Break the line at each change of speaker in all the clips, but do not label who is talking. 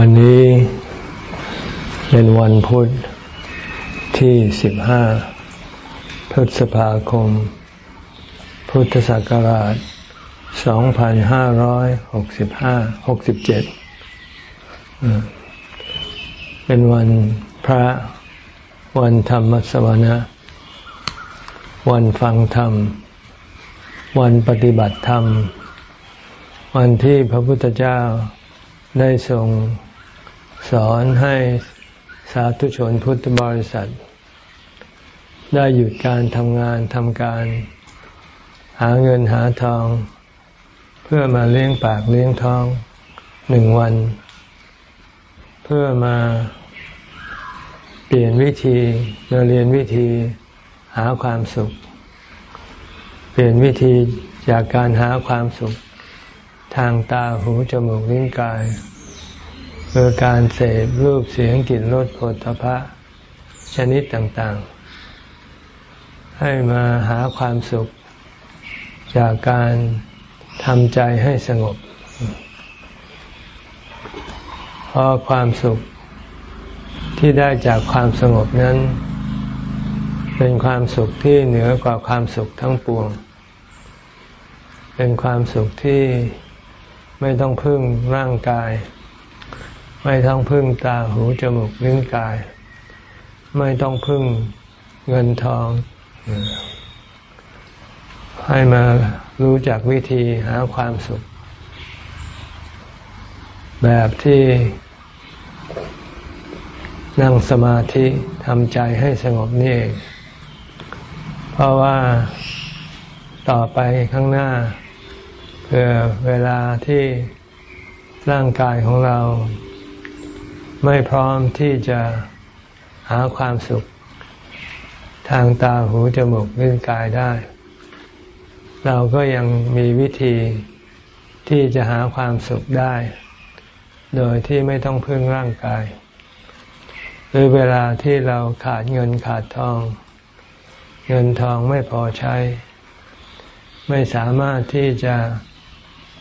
วันนี้เป็นวันพุธที่สิบห้าพฤษภาคม พุทธศักราชสองพันห้าร้อยหกสิบห้าหกสิบเจ็ดเป็นวันพระวันธรรมสวนะ วันฟังธรรม วันปฏิบัติธรรม วันที่พระพุทธเจ้าได้ทรง สอนให้สาธุชนพุทธบริษัท ได้หยุดการทำงานทำการ หาเงินหาทอง เพื่อมาเลี้ยงปากเลี้ยงท้องหนึ่งวัน เพื่อมาเปลี่ยนวิธีมาเรียนวิธีหาความสุข เปลี่ยนวิธีจากการหาความสุข ทางตาหูจมูกลิ้นกาย คือการเสพรูปเสียงกลิ่นรสผลทพะชนิดต่างๆ ให้มาหาความสุข จากการทำใจให้สงบ เพราะความสุขที่ได้จากความสงบนั้น เป็นความสุขที่เหนือกว่าความสุขทั้งปวง เป็นความสุขที่ไม่ต้องพึ่งร่างกาย ไม่ต้องพึ่งตาหูจมูกลิ้นกาย ไม่ต้องพึ่งเงินทอง ให้มารู้จักวิธีหาความสุข แบบที่นั่งสมาธิทำใจให้สงบนี่เอง เพราะว่าต่อไปข้างหน้าเพื่อเวลาที่ร่างกายของเรา ไม่พร้อมที่จะหาความสุข ทางตาหูจมูกลิ้นกายได้ เราก็ยังมีวิธีที่จะหาความสุขได้ โดยที่ไม่ต้องพึ่งร่างกาย หรือเวลาที่เราขาดเงินขาดทอง เงินทองไม่พอใช้ ไม่สามารถที่จะ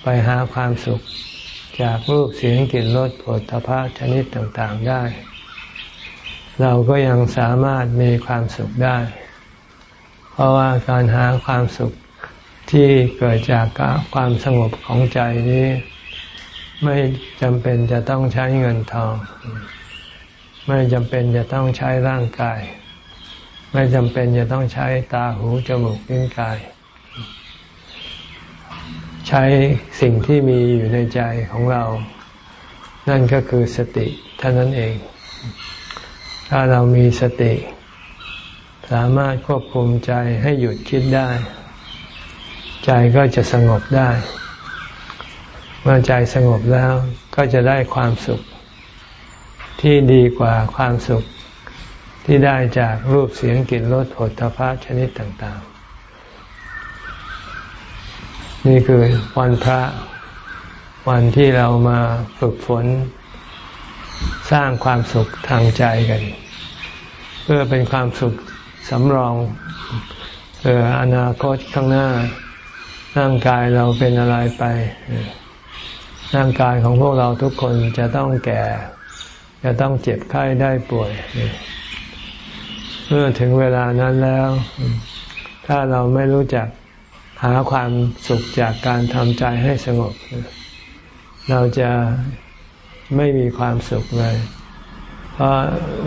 ไปหาความสุข จากรูปเสียงกลิ่นรสผลทพะชนิดต่างๆได้ เราก็ยังสามารถมีความสุขได้ เพราะว่าการหาความสุขที่เกิดจากความสงบของใจนี้ ไม่จำเป็นจะต้องใช้เงินทอง ไม่จำเป็นจะต้องใช้ร่างกาย ไม่จำเป็นจะต้องใช้ตาหูจมูกลิ้นกาย ใช้สิ่งที่มีอยู่ในใจของเรา นั่นก็คือสติเท่านั้นเอง ถ้าเรามีสติ สามารถควบคุมใจให้หยุดคิดได้ ใจก็จะสงบได้ เมื่อใจสงบแล้วก็จะได้ความสุข ที่ดีกว่าความสุขที่ได้จากรูปเสียงกลิ่นรสผลพระชนิดต่างๆ นี่คือวันพระวันที่เรามาฝึกฝน สร้างความสุขทางใจกัน เพื่อเป็นความสุขสำรองเพื่ออนาคตข้างหน้า ร่างกายเราเป็นอะไรไป ร่างกายของพวกเราทุกคนจะต้องแก่ จะต้องเจ็บไข้ได้ป่วย เมื่อถึงเวลานั้นแล้ว ถ้าเราไม่รู้จัก หาความสุขจากการทำใจให้สงบ เราจะไม่มีความสุขเลย เพราะ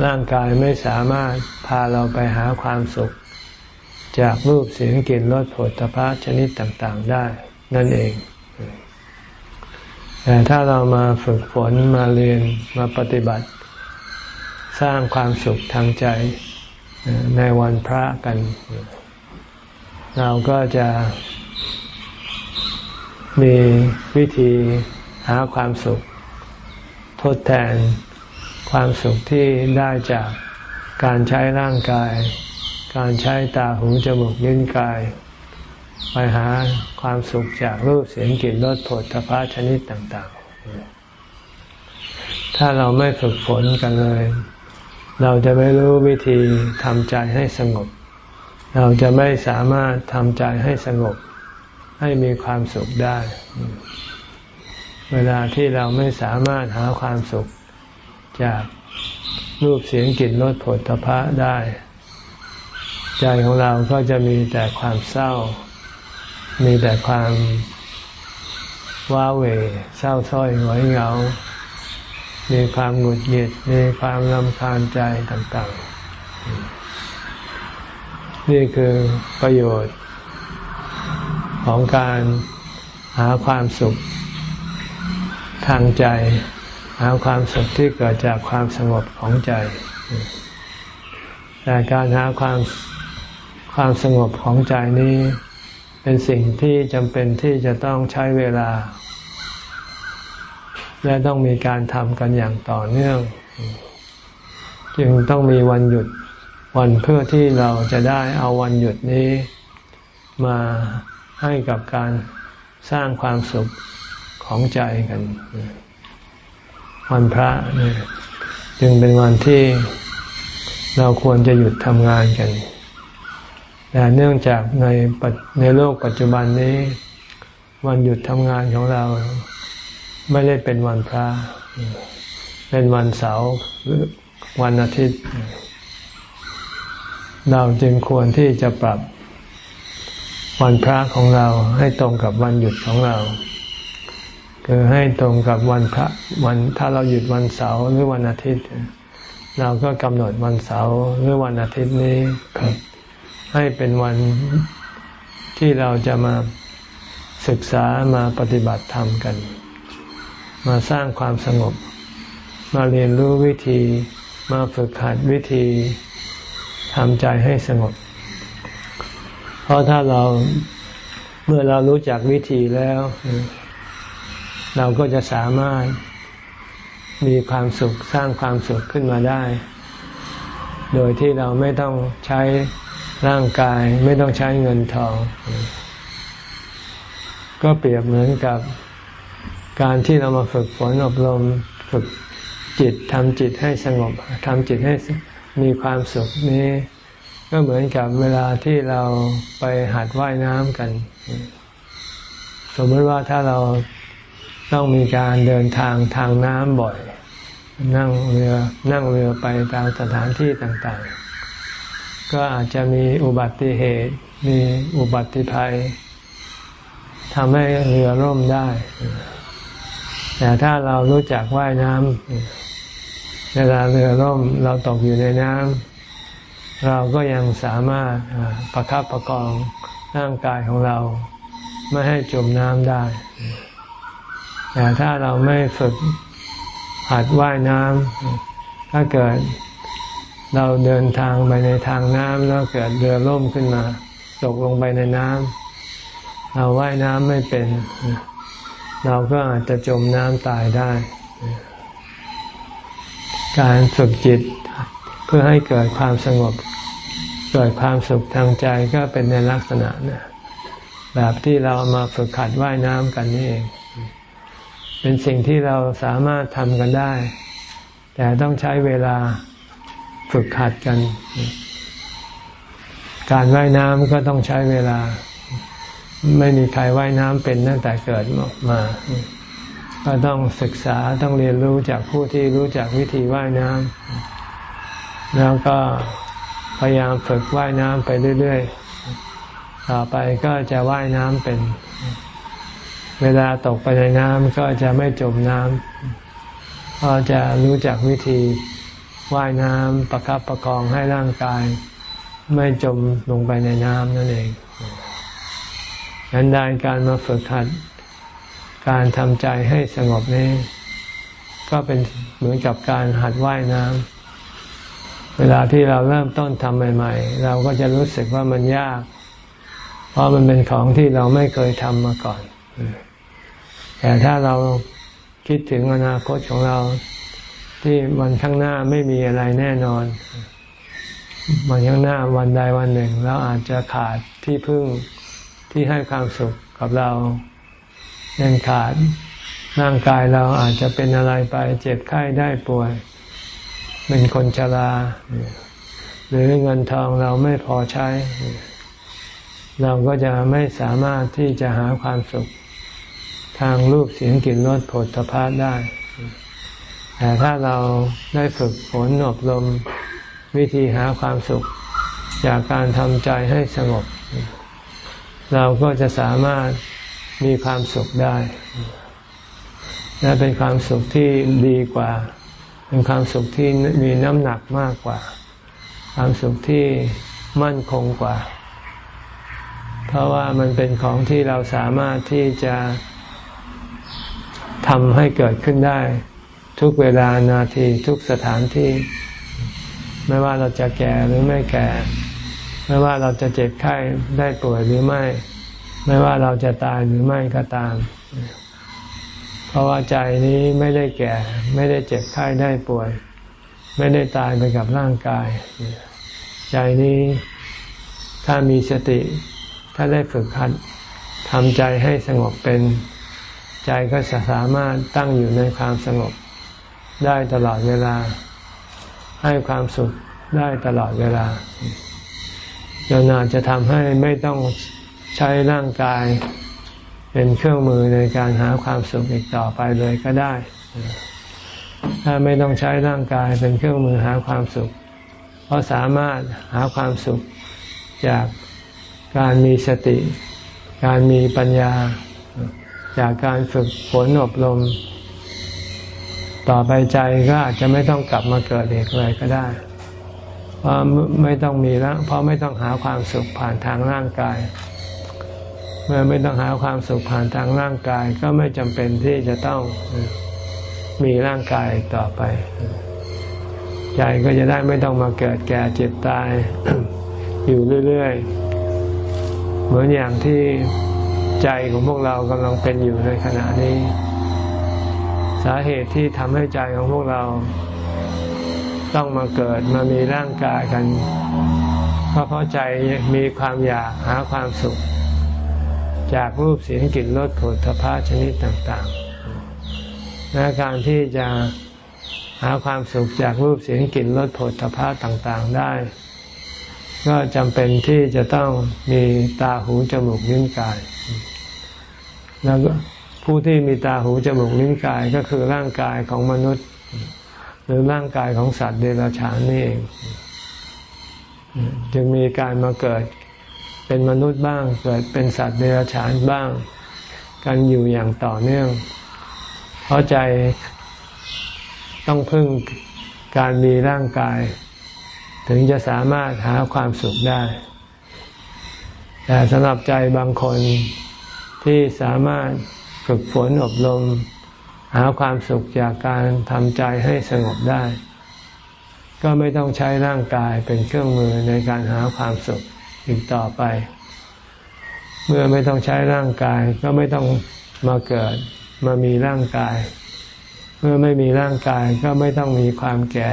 ร่างกายไม่สามารถพาเราไปหาความสุข จากรูปเสียงกลิ่นรสผลตภะชนิดต่างๆได้นั่นเอง แต่ถ้าเรามาฝึกฝนมาเรียนมาปฏิบัติ สร้างความสุขทางใจในวันพระกันเเราก็จะมีวิธีหาความสุข ทดแทนความสุขที่ได้จากการใช้ร่างกาย การใช้ตาหูจมูกลิ้นกาย ไปหาความสุขจากรูปเสียงกลิ่นรสผลพระชนิดต่างๆ ถ้าเราไม่ฝึกฝนกันเลย เราจะไม่รู้วิธีทำใจให้สงบ เราจะไม่สามารถทำใจให้สงบให้มีความสุขได้ เวลาที่เราไม่สามารถหาความสุข จากรูปเสียงกลิ่นรสผลทพะได้ ใจของเราก็จะมีแต่ความเศร้า มีแต่ความว้าเหวเศร้าส้อยหงอยเหงา มีความหงุดหงิด มีความรำคาญใจต่าง ๆ นี่คือประโยชน์ของการหาความสุขทางใจ หาความสุขที่เกิดจากความสงบของใจ แต่การหาความความสงบของใจนี้ เป็นสิ่งที่จำเป็นที่จะต้องใช้เวลา และต้องมีการทำกันอย่างต่อเนื่อง จึงต้องมีวันหยุด วันเพื่อที่เราจะได้เอาวันหยุดนี้มาให้กับการสร้างความสุขของใจกัน วันพระเนี่ยจึงเป็นวันที่เราควรจะหยุดทำงานกัน แต่เนื่องจากในในโลกปัจจุบันนี้ วันหยุดทำงานของเราไม่ได้เป็นวันพระ เป็นวันเสาร์หรือวันอาทิตย์ เราจึงควรที่จะปรับวันพระของเราให้ตรงกับวันหยุดของเรา คือให้ตรงกับวันพระวันถ้าเราหยุดวันเสาร์หรือวันอาทิตย์ เราก็กำหนดวันเสาร์หรือวันอาทิตย์นี้ให้เป็นวันที่เราจะมาศึกษามาปฏิบัติธรรมกัน มาสร้างความสงบ มาเรียนรู้วิธี มาฝึกหัดวิธี ทำใจให้สงบ เพราะถ้าเราเมื่อเรารู้จักวิธีแล้ว เราก็จะสามารถมีความสุขสร้างความสุขขึ้นมาได้ โดยที่เราไม่ต้องใช้ร่างกาย ไม่ต้องใช้เงินทอง ก็เปรียบเหมือนกับการที่เรามาฝึกฝนอบรมฝึกจิตทำจิตให้สงบทำจิตให้ มีความสุขนี้ ก็เหมือนกับเวลาที่เราไปหัดว่ายน้ำกัน สมมติว่าถ้าเราต้องมีการเดินทางทางน้ำบ่อย นั่งเรือนั่งเรือไปตามสถานที่ต่างๆ ก็อาจจะมีอุบัติเหตุ มีอุบัติภัยทำให้เรือร่มได้ แต่ถ้าเรารู้จักว่ายน้ำ เวลาเรือร่มเราตกอยู่ในน้ำเราก็ยังสามารถประคับประคองร่างกายของเรา ไม่ให้จมน้ำได้ แต่ถ้าเราไม่ฝึกหัดว่ายน้ำถ้าเกิดเราเดินทางไปในทางน้ำแล้วเกิดเรือล่มขึ้นมา ตกลงไปในน้ำเราว่ายน้ำไม่เป็น เราก็อาจจะจมน้ำตายได้ การฝึกจิต เพื่อให้เกิดความสงบ เกิดความสุขทางใจก็เป็นในลักษณะนะแบบที่เรามาฝึกขัดว่ายน้ำกันนี่เอง เป็นสิ่งที่เราสามารถทำกันได้ แต่ต้องใช้เวลาฝึกขัดกัน การว่ายน้ำก็ต้องใช้เวลา ไม่มีใครว่ายน้ำเป็นตั้งแต่เกิดมา ก็ต้องศึกษาต้องเรียนรู้จากผู้ที่รู้จักวิธีว่ายน้ำแล้วก็พยายามฝึกว่ายน้ำไปเรื่อยๆ ต่อไปก็จะว่ายน้ำเป็น เวลาตกไปในน้ำก็จะไม่จมน้ำก็จะรู้จักวิธีว่ายน้ำประคับประคองให้ร่างกาย ไม่จมลงไปในน้ำนั่นเองดังนั้นการมาฝึกหัด การทำใจให้สงบนี้ก็เป็นเหมือนกับการหัดว่ายน้ำเวลาที่เราเริ่มต้นทำใหม่ ๆ เราก็จะรู้สึกว่ามันยาก เพราะมันเป็นของที่เราไม่เคยทำมาก่อน แต่ถ้าเราคิดถึงอนาคตของเราที่วันข้างหน้าไม่มีอะไรแน่นอน วันข้างหน้าวันใดวันหนึ่ง เราอาจจะขาดที่พึ่งที่ให้ความสุขกับเรา ยังขาดร่างกายเราอาจจะเป็นอะไรไปเจ็บไข้ได้ป่วย เป็นคนชรา หรือเงินทองเราไม่พอใช้ เราก็จะไม่สามารถที่จะหาความสุข ทางรูปเสียงกลิ่นรสผลพาได้ แต่ถ้าเราได้ฝึกฝนอบรมวิธีหาความสุข จากการทำใจให้สงบ เราก็จะสามารถ มีความสุขได้และเป็นความสุขที่ดีกว่า เป็นความสุขที่มีน้ำหนักมากกว่า ความสุขที่มั่นคงกว่า เพราะว่ามันเป็นของที่เราสามารถที่จะทำให้เกิดขึ้นได้ ทุกเวลานาทีทุกสถานที่ ไม่ว่าเราจะแก่หรือไม่แก่ ไม่ว่าเราจะเจ็บไข้ได้ป่วยหรือไม่ ไม่ว่าเราจะตายหรือไม่ก็ตาม เพราะว่าใจนี้ไม่ได้แก่ ไม่ได้เจ็บไข้ได้ป่วย ไม่ได้ตายไปกับร่างกาย ใจนี้ถ้ามีสติ ถ้าได้ฝึกหัดทำใจให้สงบเป็น ใจก็จะสามารถตั้งอยู่ในความสงบได้ตลอดเวลา ให้ความสุขได้ตลอดเวลาจนอาจจะทำให้ไม่ต้อง ใช้ร่างกายเป็นเครื่องมือในการหาความสุขอีกต่อไปเลยก็ได้ ถ้าไม่ต้องใช้ร่างกายเป็นเครื่องมือหาความสุข เพราะสามารถหาความสุขจากการมีสติ การมีปัญญา จากการฝึกฝนอบรม ต่อไปใจก็อาจจะไม่ต้องกลับมาเกิดอีกเลยก็ได้ เพราะไม่ต้องมีแล้วเพราะไม่ต้องหาความสุขผ่านทางร่างกาย เมื่อไม่ต้องหาความสุขผ่านทางร่างกายก็ไม่จำเป็นที่จะต้องมีร่างกายต่อไป ใจก็จะได้ไม่ต้องมาเกิดแก่เจ็บตาย อยู่เรื่อยๆ เหมือนอย่างที่ใจของพวกเรากำลังเป็นอยู่ในขณะนี้ สาเหตุที่ทำให้ใจของพวกเราต้องมาเกิดมามีร่างกายกัน ก็เพราะใจมีความอยากหาความสุข จากรูปเสียงกลิ่นรสผลทพะชนิดต่างๆ และการที่จะหาความสุขจากรูปเสียงกลิ่นรสผลทพะต่างๆได้ ก็จำเป็นที่จะต้องมีตาหูจมูกนิ้วกาย แล้วผู้ที่มีตาหูจมูกลิ้นกายก็คือร่างกายของมนุษย์ หรือร่างกายของสัตว์เดรัจฉานนี่เองจึงมีการมาเกิด เป็นมนุษย์บ้าง เกิดเป็นสัตว์เดรัจฉานบ้าง กันอยู่อย่างต่อเนื่อง เพราะใจต้องพึ่งการมีร่างกาย ถึงจะสามารถหาความสุขได้ แต่สำหรับใจบางคนที่สามารถฝึกฝนอบรมหาความสุขจากการทำใจให้สงบได้ ก็ไม่ต้องใช้ร่างกายเป็นเครื่องมือในการหาความสุข อีกต่อไป เมื่อไม่ต้องใช้ร่างกาย ก็ไม่ต้องมาเกิด มามีร่างกาย เมื่อไม่มีร่างกายก็ไม่ต้องมีความแก่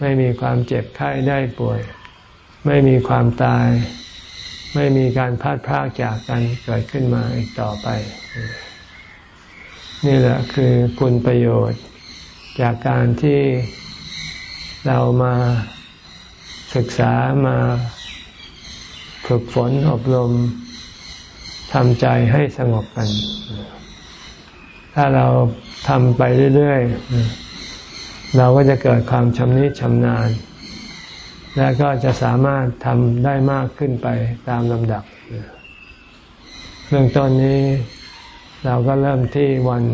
ไม่มีความเจ็บไข้ได้ป่วย ไม่มีความตาย ไม่มีการพลาดพลาดจากกันเกิดขึ้นมาอีกต่อไป นี่แหละคือคุณประโยชน์จากการที่เรามาศึกษามา ฝึกฝนอบรมทำใจให้สงบกัน ถ้าเราทำไปเรื่อยๆ เราก็จะเกิดความชำนิชำนาญ และก็จะสามารถทำได้มากขึ้นไปตามลำดับเรื่องต้นนี้เราก็เริ่มที่วัน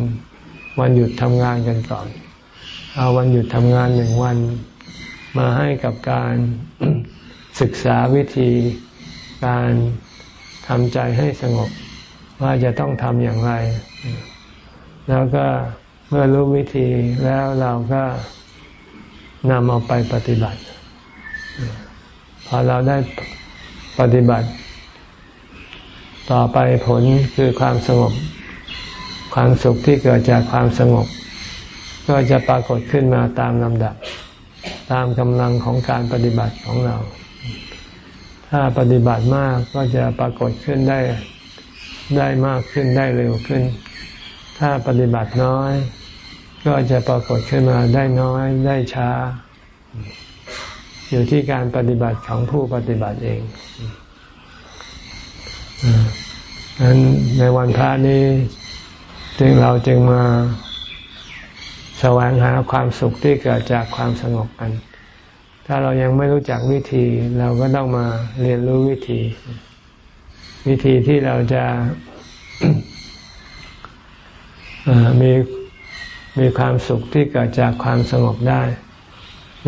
วันหยุดทำงานกันก่อน เอาวันหยุดทำงานหนึ่งวันมาให้กับการศึกษาวิธี การทำใจให้สงบว่าจะต้องทำอย่างไร แล้วก็เมื่อรู้วิธีแล้วเราก็นำเอาไปปฏิบัติ พอเราได้ปฏิบัติ ต่อไปผลคือความสงบ ความสุขที่เกิดจากความสงบ ก็จะปรากฏขึ้นมาตามลำดับ ตามกำลังของการปฏิบัติของเรา ถ้าปฏิบัติมากก็จะปรากฏขึ้นได้ได้มากขึ้นได้เร็วขึ้น ถ้าปฏิบัติน้อย ก็จะปรากฏขึ้นมาได้น้อยได้ช้า อยู่ที่การปฏิบัติของผู้ปฏิบัติเองดังนั้นในวันพระนี้จึงเราจึงมาแสวงหาความสุขที่เกิดจากความสงบกัน ถ้าเรายังไม่รู้จักวิธีเราก็ต้องมาเรียนรู้วิธี วิธีที่เราจะมีมีความสุขที่เกิดจากความสงบได้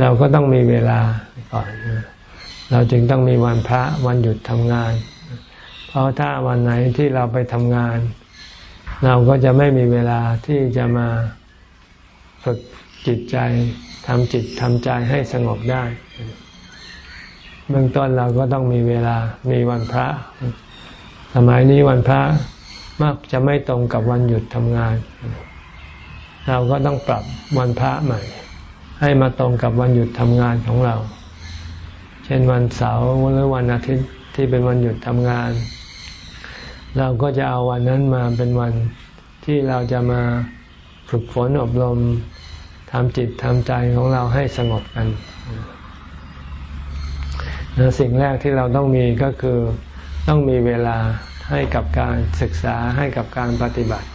เราก็ต้องมีเวลาก่อนเราจึงต้องมีวันพระวันหยุดทำงาน เพราะถ้าวันไหนที่เราไปทำงาน เราก็จะไม่มีเวลาที่จะมาฝึกจิตใจ ทำจิตทำใจให้สงบได้เบื้องต้นเราก็ต้องมีเวลา มีวันพระ สมัยนี้วันพระมักจะไม่ตรงกับวันหยุดทำงาน เราก็ต้องปรับวันพระใหม่ ให้มาตรงกับวันหยุดทำงานของเรา เช่นวันเสาร์หรือวันอาทิตย์ที่เป็นวันหยุดทำงาน เราก็จะเอาวันนั้นมาเป็นวันที่เราจะมาฝึกฝนอบรม ทำจิตทำใจของเราให้สงบกันสิ่งแรกที่เราต้องมีก็คือต้องมีเวลาให้กับการศึกษาให้กับการปฏิบัติ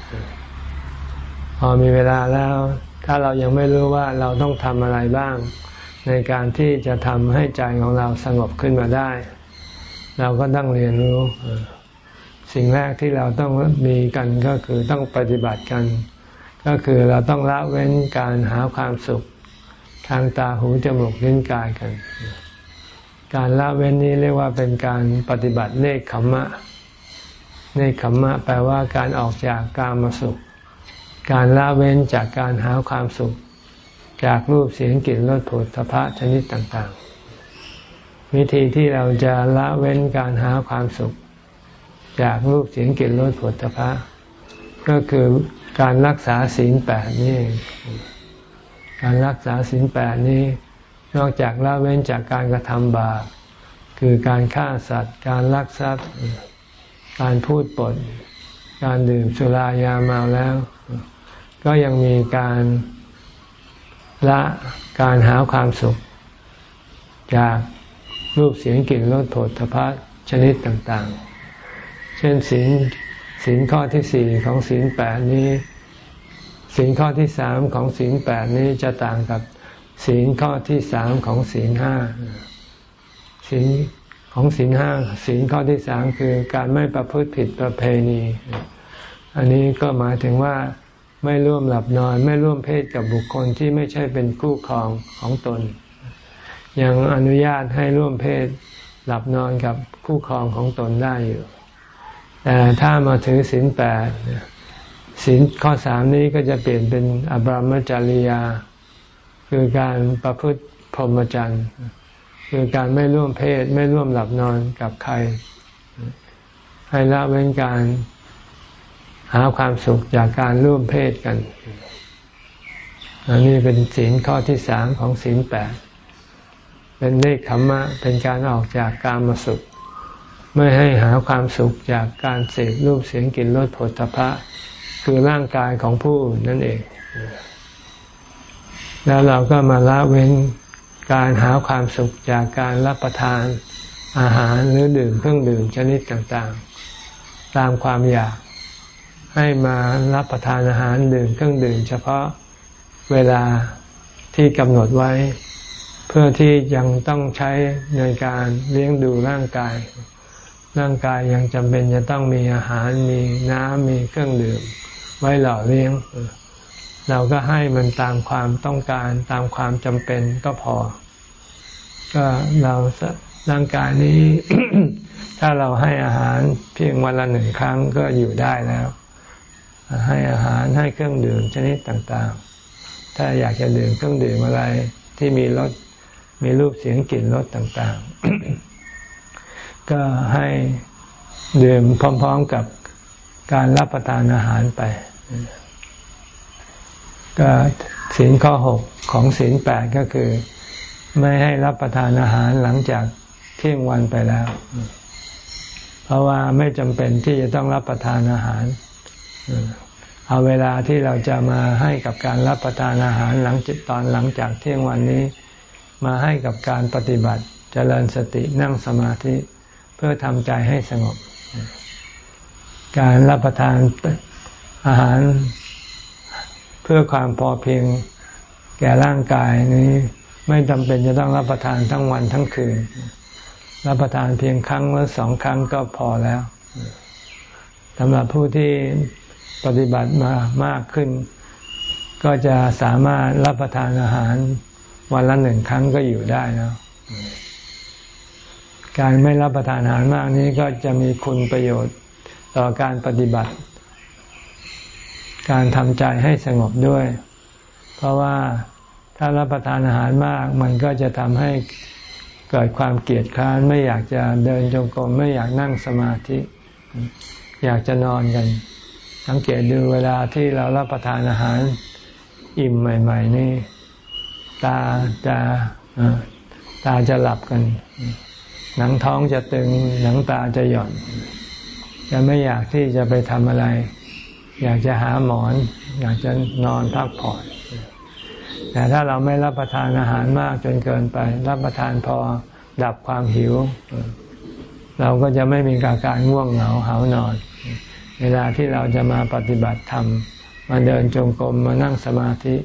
พอมีเวลาแล้ว ถ้าเรายังไม่รู้ว่าเราต้องทำอะไรบ้าง ในการที่จะทำให้ใจของเราสงบขึ้นมาได้ เราก็ต้องเรียนรู้ สิ่งแรกที่เราต้องมีกันก็คือต้องปฏิบัติกัน ก็คือเราต้องละเว้นการหาความสุขทางตาหูจมูกลิ้นกายกัน การละเว้นนี้เรียกว่าเป็นการปฏิบัติเนคขมมะในคขมมะ แปลว่าการออกจากกามสุข การละเว้นจากการหาความสุข จากรูปเสียงกลิ่นรสผลทพะชนิดต่างๆ วิธีที่เราจะละเว้นการหาความสุข จากรูปเสียงกลิ่นรสผลทพะก็คือ การรักษาศีลแปดนี่การรักษาศีลแปดนี้ นอกจากละเว้นจากการกระทำบาปคือการฆ่าสัตว์ การลักทรัพย์ การพูดปด การดื่มสุรายาเมาแล้ว ก็ยังมีการละการหาความสุข จากรูปเสียงกลิ่นรสโผฏฐพัชนิดต่างๆ เช่นศีล ศีลข้อที่สี่ของศีลแปดนี้ศีลข้อที่สามของศีลแปดนี้จะต่างกับศีลข้อที่สามของศีลห้าศีลของศีลห้าศีลข้อที่สามคือการไม่ประพฤติผิดประเพณี อันนี้ก็หมายถึงว่าไม่ร่วมหลับนอน ไม่ร่วมเพศกับบุคคลที่ไม่ใช่เป็นคู่ครองของตน ยังอนุญาตให้ร่วมเพศหลับนอนกับคู่ครองของตนได้อยู่ แต่ถ้ามาถือศีลแปดศีลข้อสามนี้ก็จะเปลี่ยนเป็นอบรมจริยา คือการประพฤติพรหมจรรย์คือการไม่ร่วมเพศไม่ร่วมหลับนอนกับใคร ให้ละเว้นการหาความสุขจากการร่วมเพศกันอันนี้เป็นศีลข้อที่สามของศีลแปด เป็นเนคขมมะ เป็นการออกจากการมาสุข ไม่ให้หาความสุขจากการเสพรูปเสียงกลิ่นรสผลตภะคือร่างกายของผู้อื่นนั่นเอง แล้วเราก็มาละเว้นการหาความสุขจากการรับประทานอาหารหรือดื่มเครื่องดื่มชนิดต่างๆ ตามความอยากให้มารับประทานอาหารดื่มเครื่องดื่ม เฉพาะเวลาที่กำหนดไว้ เพื่อที่ยังต้องใช้ในการเลี้ยงดูร่างกาย ร่างกายยังจำเป็นจะต้องมีอาหารมีน้ำมีเครื่องดื่ม ไว้หล่อเลี้ยง เราก็ให้มันตามความต้องการตามความจำเป็นก็พอ ก็เราร่างกายนี้ ถ้าเราให้อาหารเพียงวันละหนึ่งครั้งก็อยู่ได้แล้ว ให้อาหารให้เครื่องดื่มชนิดต่างๆ ถ้าอยากจะดื่มเครื่องดื่มอะไรที่มีรสมีรูปเสียงกลิ่นรสต่าง ๆ ก็ให้ดื่มพร้อม ๆกับการรับประทานอาหารไป ก็ศีลข้อหกของศีลแปดก็คือ ไม่ให้รับประทานอาหารหลังจากเที่ยงวันไปแล้ว เพราะว่าไม่จำเป็นที่จะต้องรับประทานอาหาร เอาเวลาที่เราจะมาให้กับการรับประทานอาหารหลังจิตตอนหลังจากเที่ยงวันนี้ มาให้กับการปฏิบัติจเจริญสตินั่งสมาธิ เพื่อทำใจให้สงบ การรับประทานอาหารเพื่อความพอเพียงแก่ร่างกายนี้ไม่จำเป็นจะต้องรับประทานทั้งวันทั้งคืน รับประทานเพียงครั้งหรือสองครั้งก็พอแล้วสำหรับผู้ที่ปฏิบัติมามากขึ้น ก็จะสามารถรับประทานอาหารวันละหนึ่งครั้งก็อยู่ได้แล้ว การไม่รับประทานอาหารมากนี้ก็จะมีคุณประโยชน์ต่อการปฏิบัติ การทำใจให้สงบด้วย เพราะว่าถ้ารับประทานอาหารมาก มันก็จะทำให้เกิดความเกลียดค้านไม่อยากจะเดินจงกรมไม่อยากนั่งสมาธิ อยากจะนอนกัน สังเกตดูเวลาที่เรารับประทานอาหารอิ่มใหม่ ๆ นี่ ตาจะตาจะหลับกัน หนังท้องจะตึงหนังตาจะหย่อน จะไม่อยากที่จะไปทำอะไร อยากจะหาหมอน อยากจะนอนพักผ่อนแต่ถ้าเราไม่รับประทานอาหารมากจนเกินไป รับประทานพอดับความหิว เราก็จะไม่มีการการง่วงเหงาหานอน เวลาที่เราจะมาปฏิบัติธรรมมาเดินจงกรมมานั่งสมาธิ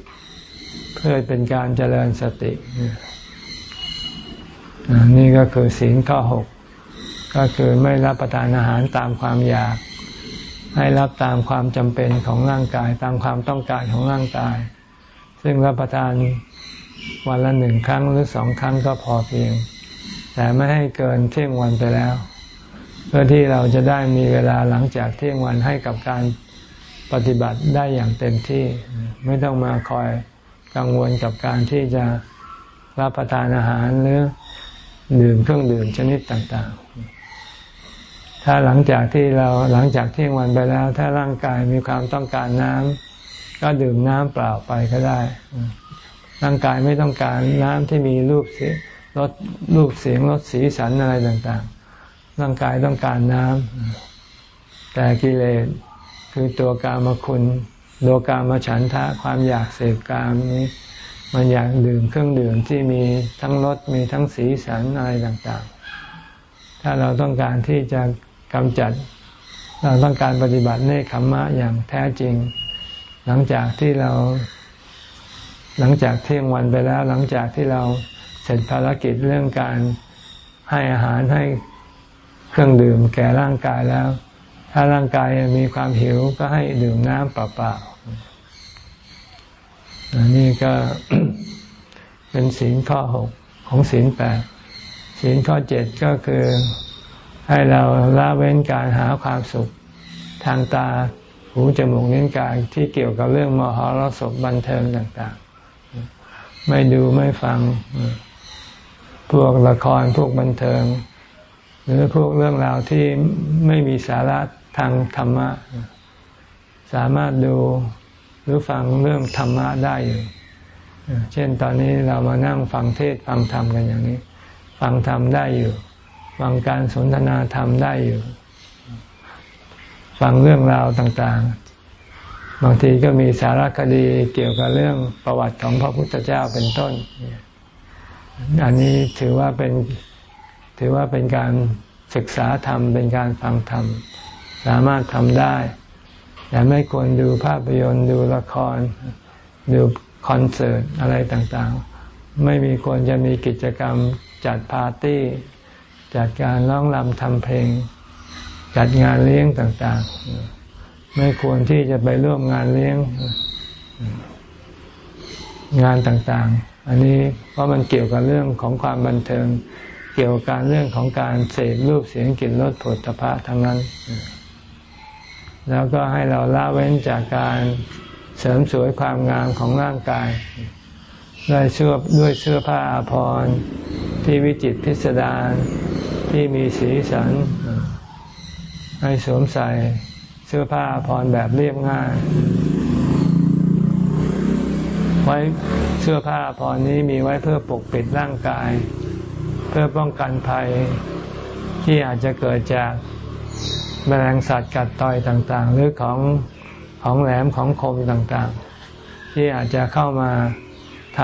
เพื่อเป็นการเจริญสติ นี่ก็คือศีลข้อหกก็คือไม่รับประทานอาหารตามความอยาก ให้รับตามความจำเป็นของร่างกายตามความต้องการของร่างกาย ซึ่งรับประทานวันละหนึ่งครั้งหรือสองครั้งก็พอเพียง แต่ไม่ให้เกินเที่ยงวันไปแล้ว เพื่อที่เราจะได้มีเวลาหลังจากเที่ยงวันให้กับการปฏิบัติได้อย่างเต็มที่ ไม่ต้องมาคอยกังวลกับการที่จะรับประทานอาหารหรือ ดื่มเครื่องดื่มชนิดต่างๆ ถ้าหลังจากที่เราหลังจากเที่ยงวันไปแล้ว ถ้าร่างกายมีความต้องการน้ำก็ดื่มน้ำเปล่าไปก็ได้ ร่างกายไม่ต้องการน้ำที่มีรูปเสียรสรูปเสียงรสสีสันอะไรต่างๆ ร่างกายต้องการน้ำแต่กิเลสคือตัวกามคุณโลกามฉันทะความอยากเสพกามนี้ มันอยากดื่มเครื่องดื่มที่มีทั้งรสมีทั้งสีสันอะไรต่างๆ ถ้าเราต้องการที่จะกำจัด เราต้องการปฏิบัติเนคขมมะอย่างแท้จริง หลังจากที่เรา หลังจากเที่ยงวันไปแล้ว หลังจากที่เราเสร็จภารกิจเรื่องการให้อาหารให้เครื่องดื่มแก่ร่างกายแล้ว ถ้าร่างกายมีความหิวก็ให้ดื่มน้ำเปล่าๆ นี่ก็เป็นศีลข้อหกของศีลแปดศีลข้อเจ็ดก็คือให้เราละเว้นการหาความสุขทางตาหูจมูกนิ้นกายที่เกี่ยวกับเรื่องมหรสพบันเทิงต่างๆ ไม่ดูไม่ฟังพวกละครพวกบันเทิง หรือพวกเรื่องราวที่ไม่มีสาระทางธรรมะ สามารถดู หรือฟังเรื่องธรรมะได้อยู่เช่นตอนนี้เรามานั่งฟังเทศฟังธรรมกันอย่างนี้ ฟังธรรมได้อยู่ ฟังการสนทนาธรรมได้อยู่ ฟังเรื่องราวต่างๆ บางทีก็มีสารคดีเกี่ยวกับเรื่องประวัติของพระพุทธเจ้าเป็นต้น อันนี้ถือว่าเป็นถือว่าเป็นการศึกษาธรรมเป็นการฟังธรรม สามารถทำได้ แต่ไม่ควรดูภาพยนตร์ดูละคร ดูคอนเสิร์ตอะไรต่างๆ ไม่มีควรจะมีกิจกรรมจัดปาร์ตี้ จัดการร้องรำทำเพลง จัดงานเลี้ยงต่างๆ ไม่ควรที่จะไปร่วมงานเลี้ยงงานต่างๆ อันนี้เพราะมันเกี่ยวกับเรื่องของความบันเทิง เกี่ยวกับเรื่องของการเสพรูปเสียงกลิ่นรสผลตภะทั้งนั้น แล้วก็ให้เราละเว้นจากการเสริมสวยความงามของร่างกาย ด้วยเสื้อด้วยเสื้อผ้าอาภรณ์ที่วิจิตพิสดารที่มีสีสัน ให้สวมใส่เสื้อผ้าอาภรณ์แบบเรียบง่าย ไว้เสื้อผ้าอาภรณ์นี้มีไว้เพื่อปกปิดร่างกาย เพื่อป้องกันภัยที่อาจจะเกิดจาก แมลงสัตว์กัดต่อยต่างๆ หรือของของแหลมของคมต่างๆ ที่อาจจะเข้ามาท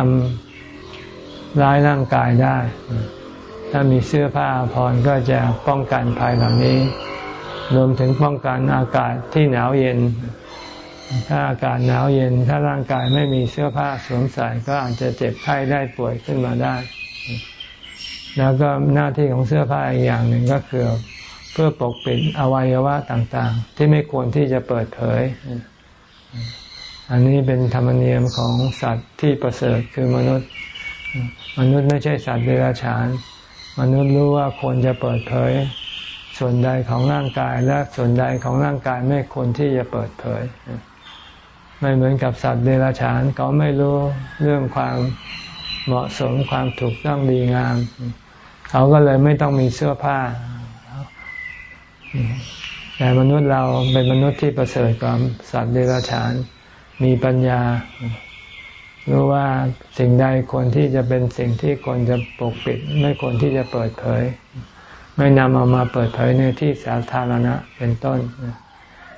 ำร้ายร่างกายได้ ถ้ามีเสื้อผ้าพรก็จะป้องกันภัยเหล่านี้ รวมถึงป้องกันอากาศที่หนาวเย็น ถ้าอากาศหนาวเย็น ถ้าร่างกายไม่มีเสื้อผ้าสวมใส่ก็อาจจะเจ็บไข้ได้ป่วยขึ้นมาได้ แล้วก็หน้าที่ของเสื้อผ้าอีกอย่างหนึ่งก็คือ พื่อปกปิดอวัยวะต่างๆ ที่ไม่ควรที่จะเปิดเผย อันนี้เป็นธรรมเนียมของสัตว์ที่ประเสริฐคือมนุษย์ มนุษย์ไม่ใช่สัตว์เดรัจฉาน มนุษย์รู้ว่าควรจะเปิดเผย ส่วนใดของร่างกายและส่วนใดของร่างกายไม่ควรที่จะเปิดเผย ไม่เหมือนกับสัตว์เดรัจฉานเขาไม่รู้เรื่องความเหมาะสมความถูกต้องดีงาม เขาก็เลยไม่ต้องมีเสื้อผ้า แต่มนุษย์เราเป็นมนุษย์ที่ประเสริฐกว่าสัตว์เดรัจฉาน มีปัญญา รู้ว่าสิ่งใดควรที่จะเป็นสิ่งที่ควรจะปกปิด ไม่ควรที่จะเปิดเผย ไม่นำเอามาเปิดเผยในที่สาธารณะเป็นต้น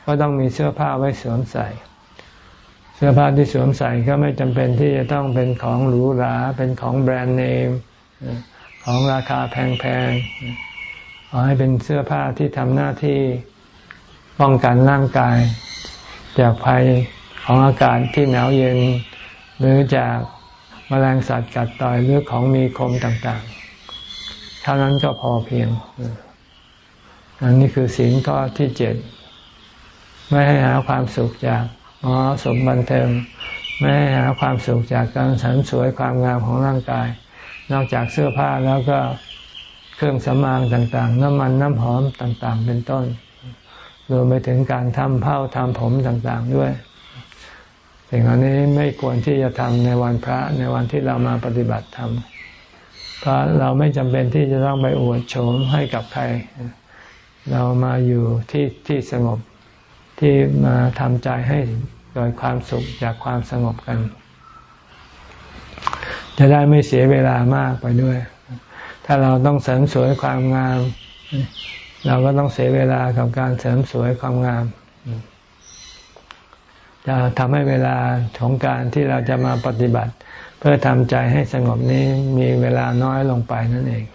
ก็ต้องมีเสื้อผ้าไว้สวมใส่ เสื้อผ้าที่สวมใส่ก็ไม่จำเป็นที่จะต้องเป็นของหรูหรา เป็นของแบรนด์เนม ของราคาแพงๆ ขอให้เป็นเสื้อผ้าที่ทำหน้าที่ป้องกันร่างกาย จากภัยของอากาศที่หนาวเย็น หรือจากมแมลงสัตว์กัดต่อยหรือของมีคมต่างๆเท่านั้นก็พอเพียง อันนี้คือสิ่งข้อที่เจ็ดไม่ให้หาความสุขจากมอสมบันเทิงไม่ให้หาความสุขจากการสรรสวยความงามของร่างกาย นอกจากเสื้อผ้าแล้วก็ เครื่องสำอางต่างๆ น้ำมันน้ำหอมต่างๆ เป็นต้น รวมไปถึงการทำเผ้าทำผมต่างๆด้วย สิ่งเหล่านี้ไม่ควรที่จะทำในวันพระในวันที่เรามาปฏิบัติธรรมเพราะเราไม่จำเป็นที่จะต้องไปอวดโฉมให้กับใคร เรามาอยู่ที่ที่สงบที่มาทำใจให้โดยความสุขจากความสงบกัน จะได้ไม่เสียเวลามากไปด้วย ถ้าเราต้องเสริมสวยความงาม เราก็ต้องเสียเวลากับการเสริมสวยความงาม จะทำให้เวลาของการที่เราจะมาปฏิบัติ เพื่อทำใจให้สงบนี้มีเวลาน้อยลงไปนั่นเอง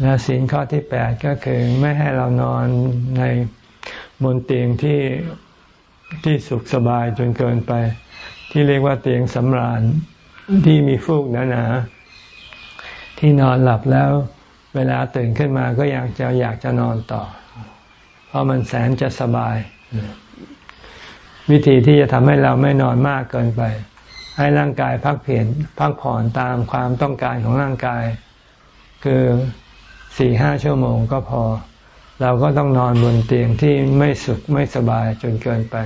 และสิ่ข้อที่แปดก็คือไม่ให้เรานอนในบนเตียงที่ที่สุขสบายจนเกินไป ที่เรียกว่าเตียงสำราญที่มีฟูกหนาๆ ที่นอนหลับแล้ว เวลาตื่นขึ้นมาก็อยากจะอยากจะนอนต่อ เพราะมันแสนจะสบาย วิธีที่จะทำให้เราไม่นอนมากเกินไป ให้ร่างกายพักเพียนพักผ่อนตามความต้องการของร่างกาย คือสี่ห้าชั่วโมงก็พอ เราก็ต้องนอนบนเตียงที่ไม่สุขไม่สบายจนเกินไป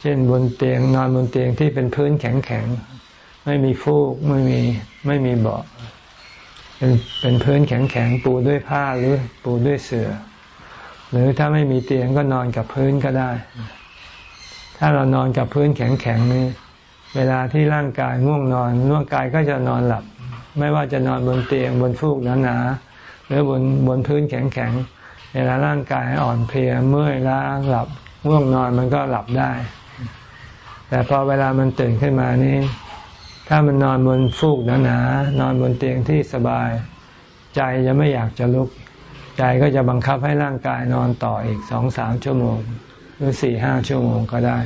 เช่นบนเตียงนอนบนเตียงที่เป็นพื้นแข็งๆไม่มีฟูกไม่มีไม่มีเบาะ เป็นเป็นพื้นแข็งๆปูด้วยผ้าหรือปูด้วยเสือ่อ หรือถ้าไม่มีเตียงก็นอนกับพื้นก็ได้ ถ้าเรานอนกับพื้นแข็งๆนี่เวลาที่ร่างกายง่วงนอนร่างกายก็จะนอนหลับ ไม่ว่าจะนอนบนเตียงบนฟูกหนาๆหรือบนบนพื้นแข็งๆเวลาร่างกายอ่อนเพลียเมื่อยล้าหลับง่วงนอนมันก็หลับได้ แต่พอเวลามันตื่นขึ้นมานี่ ถ้ามันนอนบนฟูกหนาๆนอนบนเตียงที่สบาย ใจจะไม่อยากจะลุก ใจก็จะบังคับให้ร่างกายนอนต่ออีกสองสามชั่วโมง หรือสี่ห้าชั่วโมงก็ได้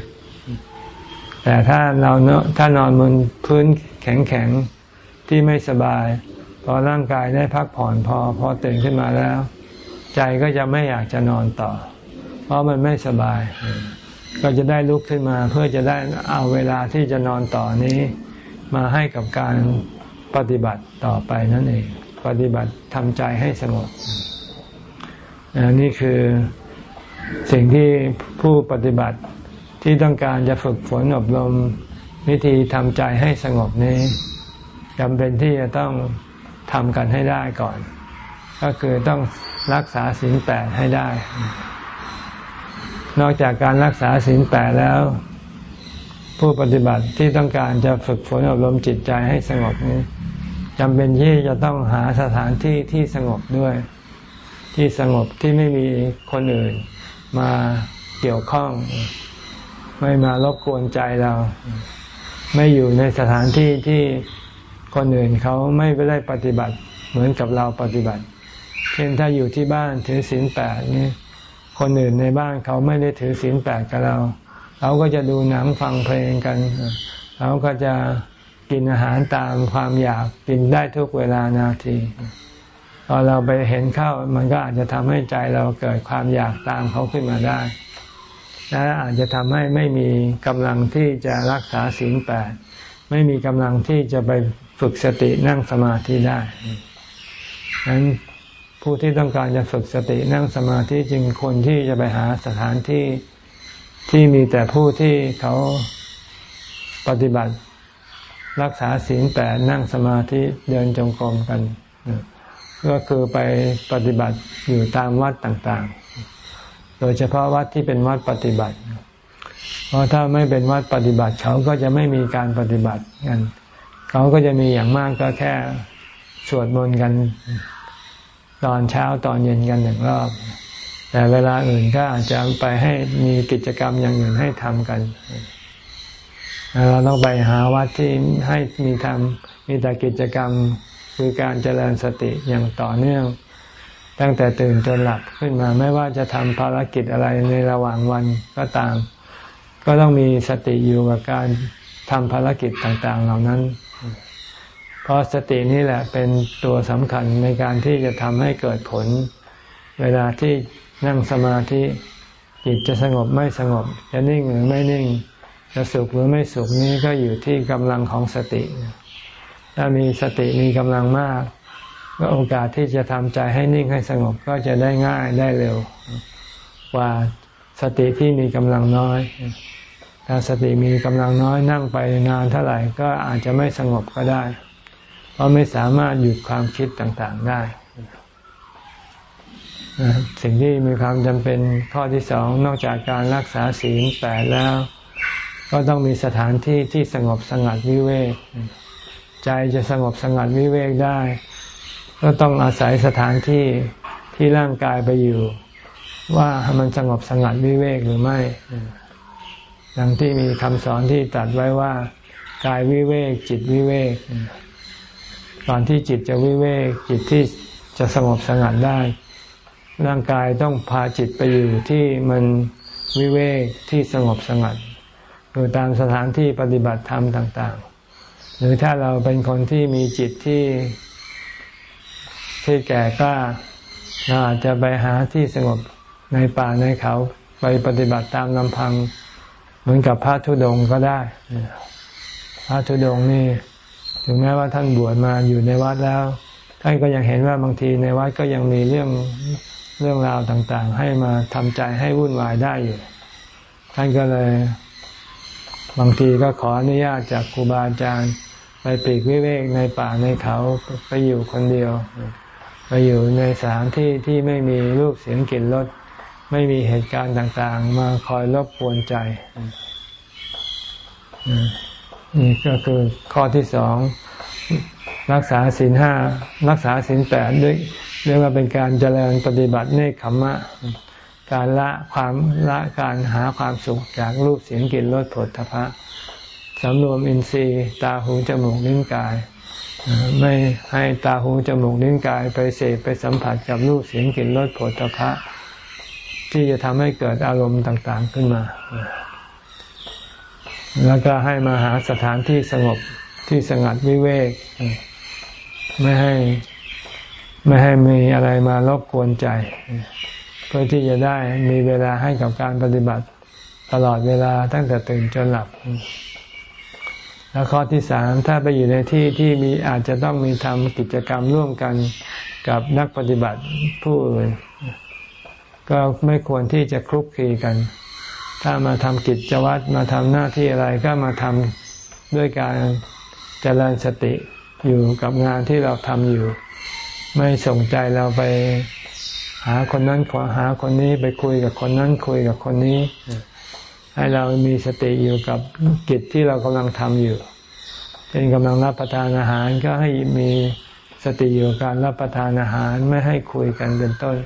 แต่ถ้าเราเนถ้านอนบนพื้นแข็งๆ ที่ไม่สบาย พอร่างกายได้พักผ่อนพอ พอตื่นขึ้นมาแล้ว ใจก็จะไม่อยากจะนอนต่อ เพราะมันไม่สบาย ก็จะได้ลุกขึ้นมาเพื่อจะได้เอาเวลาที่จะนอนต่อนี้ มาให้กับการปฏิบัติต่อไปนั่นเอง ปฏิบัติทำใจให้สงบนี่คือสิ่งที่ผู้ปฏิบัติที่ต้องการจะฝึกฝนอบรมวิธีทำใจให้สงบนี้จำเป็นที่จะต้องทำกันให้ได้ก่อน ก็คือต้องรักษาศีลแปดให้ได้ นอกจากการรักษาศีลแปดแล้ว ผู้ปฏิบัติที่ต้องการจะฝึกฝนอบรมจิตใจให้สงบนี้จำเป็นที่จะต้องหาสถานที่ที่สงบด้วย ที่สงบที่ไม่มีคนอื่น มาเกี่ยวข้อง ไม่มารบกวนใจเรา ไม่อยู่ในสถานที่ที่คนอื่นเขาไม่ได้ปฏิบัติเหมือนกับเราปฏิบัติ เช่นถ้าอยู่ที่บ้านถือศีลแปดนี่คนอื่นในบ้านเขาไม่ได้ถือศีลแปดกับเรา เขาก็จะดูหนังฟังเพลงกัน เขาก็จะกินอาหารตามความอยากกินได้ทุกเวลานาทีพอเราไปเห็นเข้ามันก็อาจจะทำให้ใจเราเกิดความอยากตามเขาขึ้นมาได้ และอาจจะทำให้ไม่มีกำลังที่จะรักษาศีลแปดไม่มีกำลังที่จะไปฝึกสตินั่งสมาธิได้ฉะนั้นผู้ที่ต้องการจะฝึกสตินั่งสมาธิจึงคนที่จะไปหาสถานที่ ที่มีแต่ผู้ที่เขาปฏิบัติรักษาศีลแปดนั่งสมาธิเดินจงกรมกัน ก็คือไปปฏิบัติอยู่ตามวัดต่างๆ โดยเฉพาะวัดที่เป็นวัดปฏิบัติ เพราะถ้าไม่เป็นวัดปฏิบัติเขาก็จะไม่มีการปฏิบัติกัน เขาก็จะมีอย่างมากก็แค่สวดมนต์กัน ตอนเช้าตอนเย็นกันหนึ่งรอบ แต่เวลาอื่นก็อาจจะไปให้มีกิจกรรมอย่างอื่นให้ทำกัน เราต้องไปหาวัดที่ให้มีทำมีแต่กิจกรรมคือการเจริญสติอย่างต่อเนื่อง ตั้งแต่ตื่นจนหลับขึ้นมาไม่ว่าจะทำภารกิจอะไรในระหว่างวันก็ตาม ก็ต้องมีสติอยู่กับการทำภารกิจต่าง ๆ เหล่านั้น เพราะสตินี่แหละเป็นตัวสำคัญในการที่จะทำให้เกิดผล เวลาที่ นั่งสมาธิจิตจะสงบไม่สงบ จะนิ่งหรือไม่นิ่ง จะสุขหรือไม่สุขนี้ก็อยู่ที่กำลังของสติ ถ้ามีสติมีกำลังมาก ก็โอกาสที่จะทำใจให้นิ่งให้สงบก็จะได้ง่ายได้เร็วกว่าสติที่มีกำลังน้อย ถ้าสติมีกำลังน้อยนั่งไปนานเท่าไหร่ก็อาจจะไม่สงบก็ได้ เพราะไม่สามารถหยุดความคิดต่างๆได้ สิ่งที่มีความจำเป็นข้อที่สองนอกจากการรักษาศีลแปดแล้ว ก็ต้องมีสถานที่ที่สงบสงัดวิเวกใจจะสงบสงัดวิเวกได้ ก็ต้องอาศัยสถานที่ที่ร่างกายไปอยู่ ว่ามันสงบสงัดวิเวกหรือไม่ดังที่มีคำสอนที่ตัดไว้ว่ากายวิเวกจิตวิเวกก่อนที่จิตจะวิเวกจิตที่จะสงบสงัดได้ ร่างกายต้องพาจิตไปอยู่ที่มันวิเวกที่สงบสงัดอยู่ตามสถานที่ปฏิบัติธรรมต่าง ๆ หรือถ้าเราเป็นคนที่มีจิตที่ที่แก่กล้าเราอาจจะไปหาที่สงบในป่าในเขาไปปฏิบัติตามลำพัง เหมือนกับพระธุดงก็ได้ พระธุดงนี่ถึงแม้ว่าท่านบวชมาอยู่ในวัดแล้ว ท่านก็ยังเห็นว่าบางทีในวัดก็ยังมีเรื่อง เรื่องราวต่างๆ ให้มาทำใจให้วุ่นวายได้อยู่ ท่านก็เลยบางทีก็ขออนุญาตจากครูบาอาจารย์ไปปีกวิเวกในป่าในเขาไปอยู่คนเดียว ไปอยู่ในสถานที่ที่ไม่มีรูปเสียงกลิ่นรสไม่มีเหตุการณ์ต่างๆ มาคอยรบกวนใจนี่ก็คือข้อที่สองรักษาศีลห้ารักษาศีลแปดด้วย เรียกว่าเป็นการเจริญปฏิบัติเนคขมะ การละความละการหาความสุขจากรูปเสียงกลิ่นรสผลทพะสำรวมอินทรีย์ ตาหูจมูกลิ้นกาย ไม่ให้ตาหูจมูกลิ้นกาย ไปเสพไปสัมผัสกับรูปเสียงกลิ่นรสผลตภะที่จะทำให้เกิดอารมณ์ต่างๆขึ้นมา แล้วก็ให้มาหาสถานที่สงบที่สงัดวิเวก ไม่ให้ ไม่ให้มีอะไรมารบกวนใจ เพื่อที่จะได้มีเวลาให้กับการปฏิบัติตลอดเวลาตั้งแต่ตื่นจนหลับ แล้วข้อที่สามถ้าไปอยู่ในที่ที่มีอาจจะต้องมีทำกิจกรรมร่วมกันกับนักปฏิบัติผู้อื่น ก็ไม่ควรที่จะคลุกคลีกัน ถ้ามาทำกิจวัตรมาทำหน้าที่อะไรก็มาทำด้วยการเจริญสติอยู่กับงานที่เราทำอยู่ ไม่ส่งใจเราไปหาคนนั้นขอหาคนนี้ไปคุยกับคนนั้นคุยกับคนนี้ ให้เรามีสติอยู่กับกิจที่เรากำลังทำอยู่เป็นกำลังรับประทานอาหารก็ให้มีสติอยู่การรับประทานอาหารไม่ให้คุยกันเป็นต้น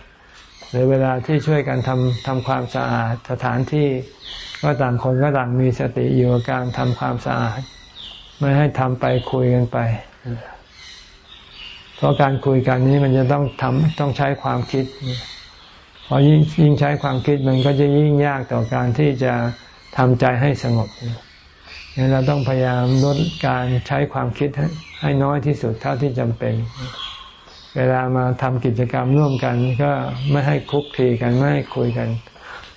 หรือเวลาที่ช่วยกันทำทำความสะอาดสถานที่ก็ต่างคนก็ต่างมีสติอยู่กับการทำความสะอาด ไม่ให้ทำไปคุยกันไป เพราะการคุยกันนี้มันจะต้องทำต้องใช้ความคิดพอยิ่งยิ่งใช้ความคิดมันก็จะยิ่งยากต่อการที่จะทำใจให้สงบเนี่ยเราต้องพยายามลดการใช้ความคิดให้น้อยที่สุดเท่าที่จำเป็น เวลามาทำกิจกรรมร่วมกัน ก็ไม่ให้คุกคีกันไม่ให้คุยกัน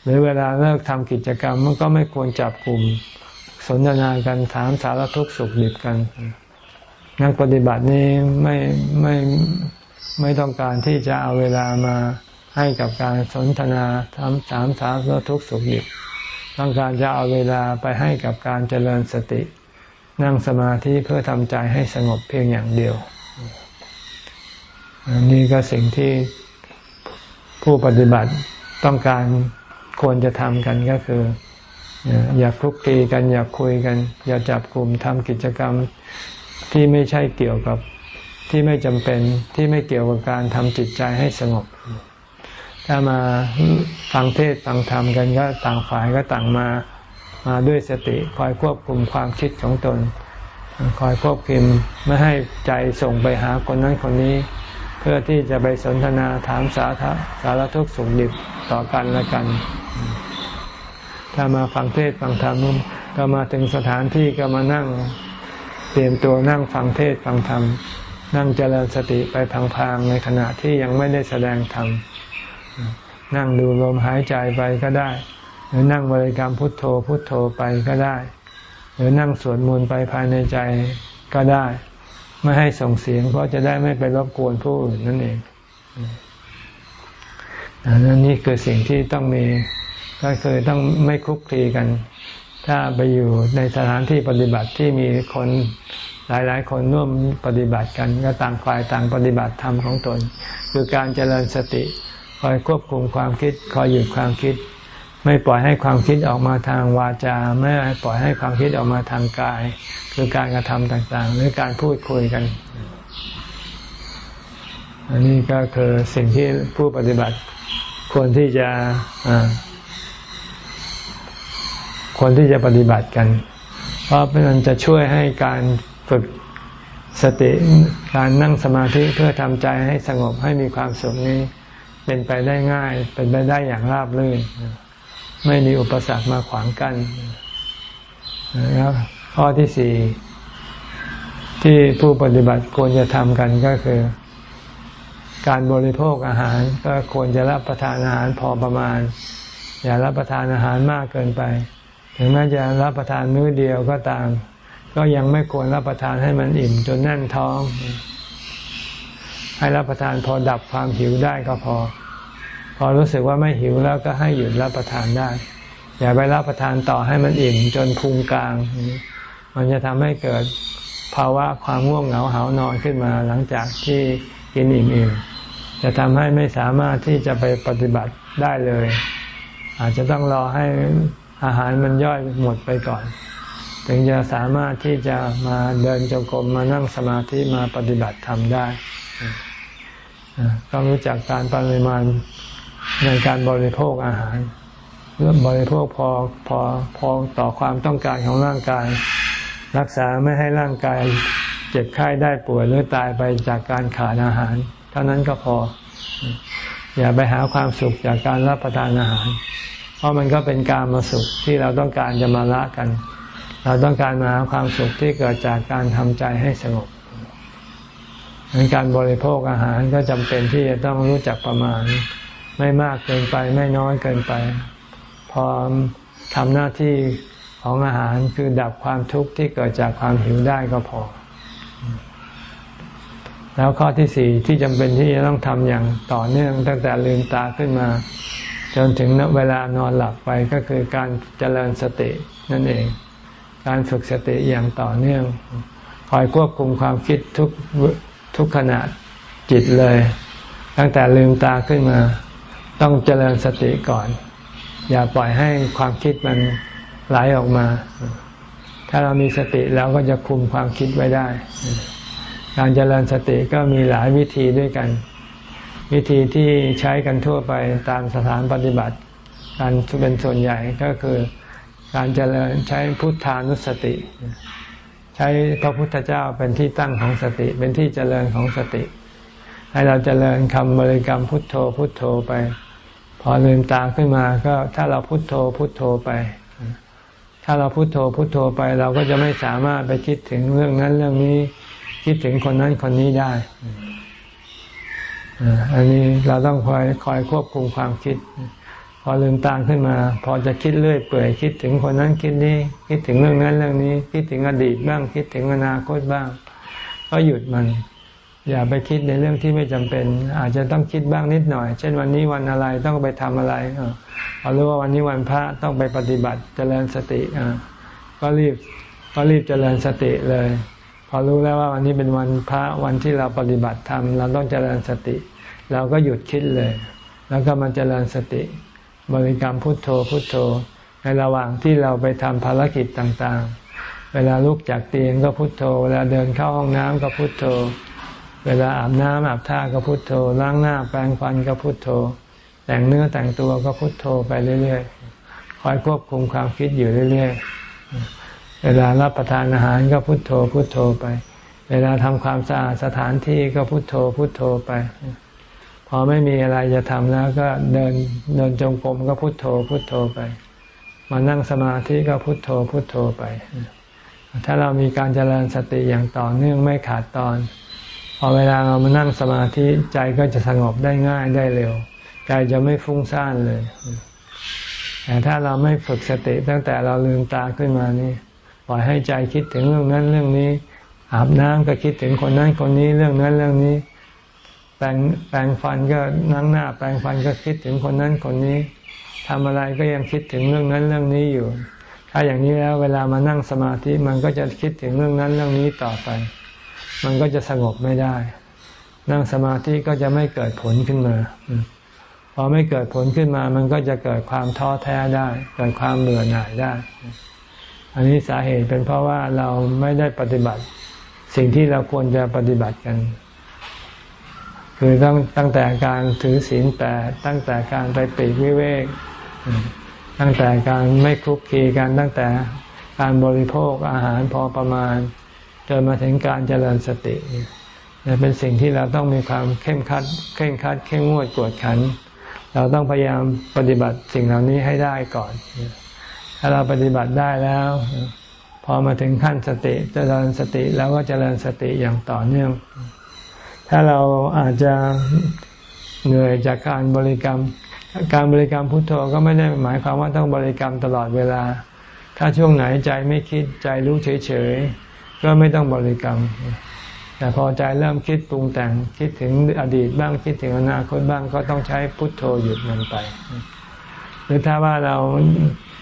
หรือเวลาเลิกทำกิจกรรมมันก็ไม่ควรจับกลุ่มสนทนากันถามสารทุกข์สุขดิบกัน นักปฏิบัตินี้ไม่ไม่ไม่ต้องการที่จะเอาเวลามาให้กับการสนทนาทำถามสารทุกข์สุขดิบต้องการจะเอาเวลาไปให้กับการเจริญสติ นั่งสมาธิเพื่อทำใจให้สงบเพียงอย่างเดียว นี่ก็สิ่งที่ผู้ปฏิบัติต้องการควรจะทำกันก็คือ อย่าคลุกคลีกัน อย่าคุยกัน อย่าจับกลุ่มทำกิจกรรม ที่ไม่ใช่เกี่ยวกับที่ไม่จำเป็นที่ไม่เกี่ยวกับการทำจิตใจให้สงบ ถ้ามาฟังเทศฟังธรรมกันก็ต่างฝ่ายก็ต่างมามาด้วยสติคอยควบคุมความคิดของตน คอยควบคุมไม่ให้ใจส่งไปหาคนนั้นคนนี้ เพื่อที่จะไปสนทนาถามสาธสารทุกข์สุขดิบต่อกันและกัน ถ้ามาฟังเทศฟังธรรมก็มาถึงสถานที่ก็มานั่ง เตรียมตัวนั่งฟังเทศฟังธรรม นั่งเจริญสติไปพางๆในขณะที่ยังไม่ได้แสดงธรรมนั่งดูลมหายใจไปก็ได้ หรือนั่งบริกรรมพุทโธพุทโธไปก็ได้ หรือนั่งสวดมนต์ไปภายในใจก็ได้ ไม่ให้ส่งเสียงเพราะจะได้ไม่ไปรบกวนผู้อื่นนั่นเองนั่นนี่คือสิ่งที่ต้องมีก็คือต้องไม่คุกคีกัน ถ้าไปอยู่ในสถานที่ปฏิบัติที่มีคนหลายๆ คนร่วมปฏิบัติกันก็ต่างฝ่ายต่างปฏิบัติธรรมของตน คือการเจริญสติคอยควบคุมความคิดคอยหยุดความคิด ไม่ปล่อยให้ความคิดออกมาทางวาจา ไม่ปล่อยให้ความคิดออกมาทางกาย คือการกระทำต่างๆ หรือการพูดคุยกัน อันนี้ก็คือสิ่งที่ผู้ปฏิบัติควรที่จะ ควรที่จะปฏิบัติกัน เพราะมันจะช่วยให้การฝึกสติการนั่งสมาธิเพื่อทำใจให้สงบให้มีความสุขนี้เป็นไปได้ง่าย เป็นไปได้อย่างราบรื่น ไม่มีอุปสรรคมาขวางกัน้นแล้วข้อที่สี่ที่ผู้ปฏิบัติควรจะทำกันก็คือ การบริโภคอาหารก็ควรจะรับประทานอาหารพอประมาณ อย่ารับประทานอาหารมากเกินไป ถึงแม้จะรับประทานมื้อเดียวก็ตาม ก็ยังไม่ควรรับประทานให้มันอิ่มจนแน่นท้อง ให้รับประทานพอดับความหิวได้ก็พอ พอรู้สึกว่าไม่หิวแล้วก็ให้หยุดรับประทานได้ อย่าไปรับประทานต่อให้มันอิ่มจนพุงกลาง มันจะทำให้เกิดภาวะความง่วงเหงาหานอนขึ้นมาหลังจากที่กินอิ่มๆจะทำให้ไม่สามารถที่จะไปปฏิบัติได้เลย อาจจะต้องรอให้ อาหารมันย่อยหมดไปก่อน ถึงจะสามารถที่จะมาเดินจงกรมมานั่งสมาธิมาปฏิบัติธรรมได้ต้องรู้จักการปริมาณในการบริโภคอาหารเรื่องบริโภคพอพอพอต่อความต้องการของร่างกาย รักษาไม่ให้ร่างกายเจ็บไข้ได้ป่วยหรือตายไปจากการขาดอาหาร เท่านั้นก็พอ อย่าไปหาความสุขจากการรับประทานอาหาร เพราะมันก็เป็นการมาสุขที่เราต้องการจะมาละกัน เราต้องการมาหาความสุขที่เกิดจากการทำใจให้สงบการบริโภคอาหารก็จำเป็นที่จะต้องรู้จักประมาณ ไม่มากเกินไปไม่น้อยเกินไป พอทำหน้าที่ของอาหารคือดับความทุกข์ที่เกิดจากความหิวได้ก็พอ แล้วข้อที่สี่ที่จำเป็นที่จะต้องทำอย่างต่อเนื่องตั้งแต่ลืมตาขึ้นมา จนถึงเวลานอนหลับไปก็คือการเจริญสตินั่นเอง การฝึกสติอย่างต่อเนื่อง คอยควบคุมความคิดทุกทุกขณะจิตเลย ตั้งแต่ลืมตาขึ้นมา ต้องเจริญสติก่อน อย่าปล่อยให้ความคิดมันไหลออกมา ถ้าเรามีสติเราก็จะคุมความคิดไว้ได้ การเจริญสติก็มีหลายวิธีด้วยกัน วิธีที่ใช้กันทั่วไปตามสถานปฏิบัติการเป็นส่วนใหญ่ก็คือการเจริญใช้พุทธานุสติ ใช้พระพุทธเจ้าเป็นที่ตั้งของสติ เป็นที่เจริญของสติ ให้เราเจริญคำบริกรรมพุทโธพุทโธไป พอลืมตาขึ้นมาก็ถ้าเราพุทโธพุทโธไป ถ้าเราพุทโธพุทโธไป เราก็จะไม่สามารถไปคิดถึงเรื่องนั้นเรื่องนี้ คิดถึงคนนั้นคนนี้ได้ อันนี้เราต้องคอยคอยควบคุมความคิด พอลืมตาขึ้นมา พอจะคิดเรื่อยเปื่อยคิดถึงคนนั้นคิดนี้ คิดถึงเรื่องนั้นเรื่องนี้ คิดถึงอดีตบ้าง คิดถึงอนาคตบ้าง ก็หยุดมัน อย่าไปคิดในเรื่องที่ไม่จำเป็น อาจจะต้องคิดบ้างนิดหน่อย เช่นวันนี้วันอะไรต้องไปทำอะไรพอรู้ว่าวันนี้วันพระต้องไปปฏิบัติเจริญสติก็รีบก็รีบเจริญสติเลย พอรู้แล้วว่าวันนี้เป็นวันพระวันที่เราปฏิบัติธรรมเราต้องเจริญสติ เราก็หยุดคิดเลย แล้วก็มาเจริญสติ บริกรรมพุทโธพุทโธ ในระหว่างที่เราไปทำภารกิจต่างๆ เวลาลุกจากเตียงก็พุทโธ เวลาเดินเข้าห้องน้ำก็พุทโธ เวลาอาบน้ำอาบท่าก็พุทโธล้างหน้าแปรงฟันก็พุทโธ แต่งเนื้อแต่งตัวก็พุทโธไปเรื่อยๆคอยควบคุมความคิดอยู่เรื่อยๆ เวลารับประทานอาหารก็พุโทโธพุโทโธไป เวลาทำความสะอาดสถานที่ก็พุโทโธพุโทโธไป พอไม่มีอะไรจะทำแล้วก็เดินเดินจงกรมก็พุโทโธพุโทโธไปมานั่งสมาธิก็พุโทโธพุโทโธไป ถ้าเรามีการเจริญสติอย่างต่อเนื่องไม่ขาดตอน พอเวลาเรามานั่งสมาธิใจก็จะสงบได้ง่ายได้เร็ว ใจจะไม่ฟุ้งซ่านเลย แต่ถ้าเราไม่ฝึกสติตั้งแต่เราลืมตาขึ้นมานี่ ปล่อยให้ใจคิดถึงเรื่องนั้นเรื่องนี้ อาบน้ำก็คิดถึงคนนั้นคนนี้เรื่องนั้นเรื่องนี้ แปรงแปรงฟันก็นั่งหน้า แปรงฟันก็คิดถึงคนนั้นคนนี้ทำอะไรก็ยังคิดถึงเรื่องนั้นเรื่องนี้อยู่ ถ้าอย่างนี้แล้วเวลามานั่งสมาธิมันก็จะคิดถึงเรื่องนั้นเรื่องนี้ต่อไป มันก็จะสงบไม่ได้ นั่งสมาธิก็จะไม่เกิดผลขึ้นมาพอไม่เกิดผลขึ้นมา มันก็จะเกิดความท้อแท้ได้ เกิดความเบื่อหน่ายได้ อันนี้สาเหตุเป็นเพราะว่าเราไม่ได้ปฏิบัติสิ่งที่เราควรจะปฏิบัติกัน คือตั้งตั้งแต่การถือศีลแปดตั้งแต่การไปปีกวิเวก ตั้งแต่การไม่คลุกคลีกันตั้งแต่การบริโภคอาหารพอประมาณจนมาถึงการเจริญสติเนี่ยเป็นสิ่งที่เราต้องมีความเข้มขัดเข้มขัดเข้มงวดกวดขัน เราต้องพยายามปฏิบัติสิ่งเหล่านี้ให้ได้ก่อน ถ้าเราปฏิบัติได้แล้ว พอมาถึงขั้นสติจเจริญสติแล้วก็จเจริญสติอย่างต่อเนื่อง ถ้าเราอาจจะเหนื่อยจากการบริกรรม การบริกรรมพุทโธก็ไม่ได้หมายความว่าต้องบริกรรมตลอดเวลา ถ้าช่วงไหนใจไม่คิดใจรู้เฉยๆก็ไม่ต้องบริกรรม แต่พอใจเริ่มคิดปรุงแต่งคิดถึงอดีตบ้างคิดถึงอนาคตบ้างก็ต้องใช้พุทโธหยุดมันไป หรือถ้าว่าเรา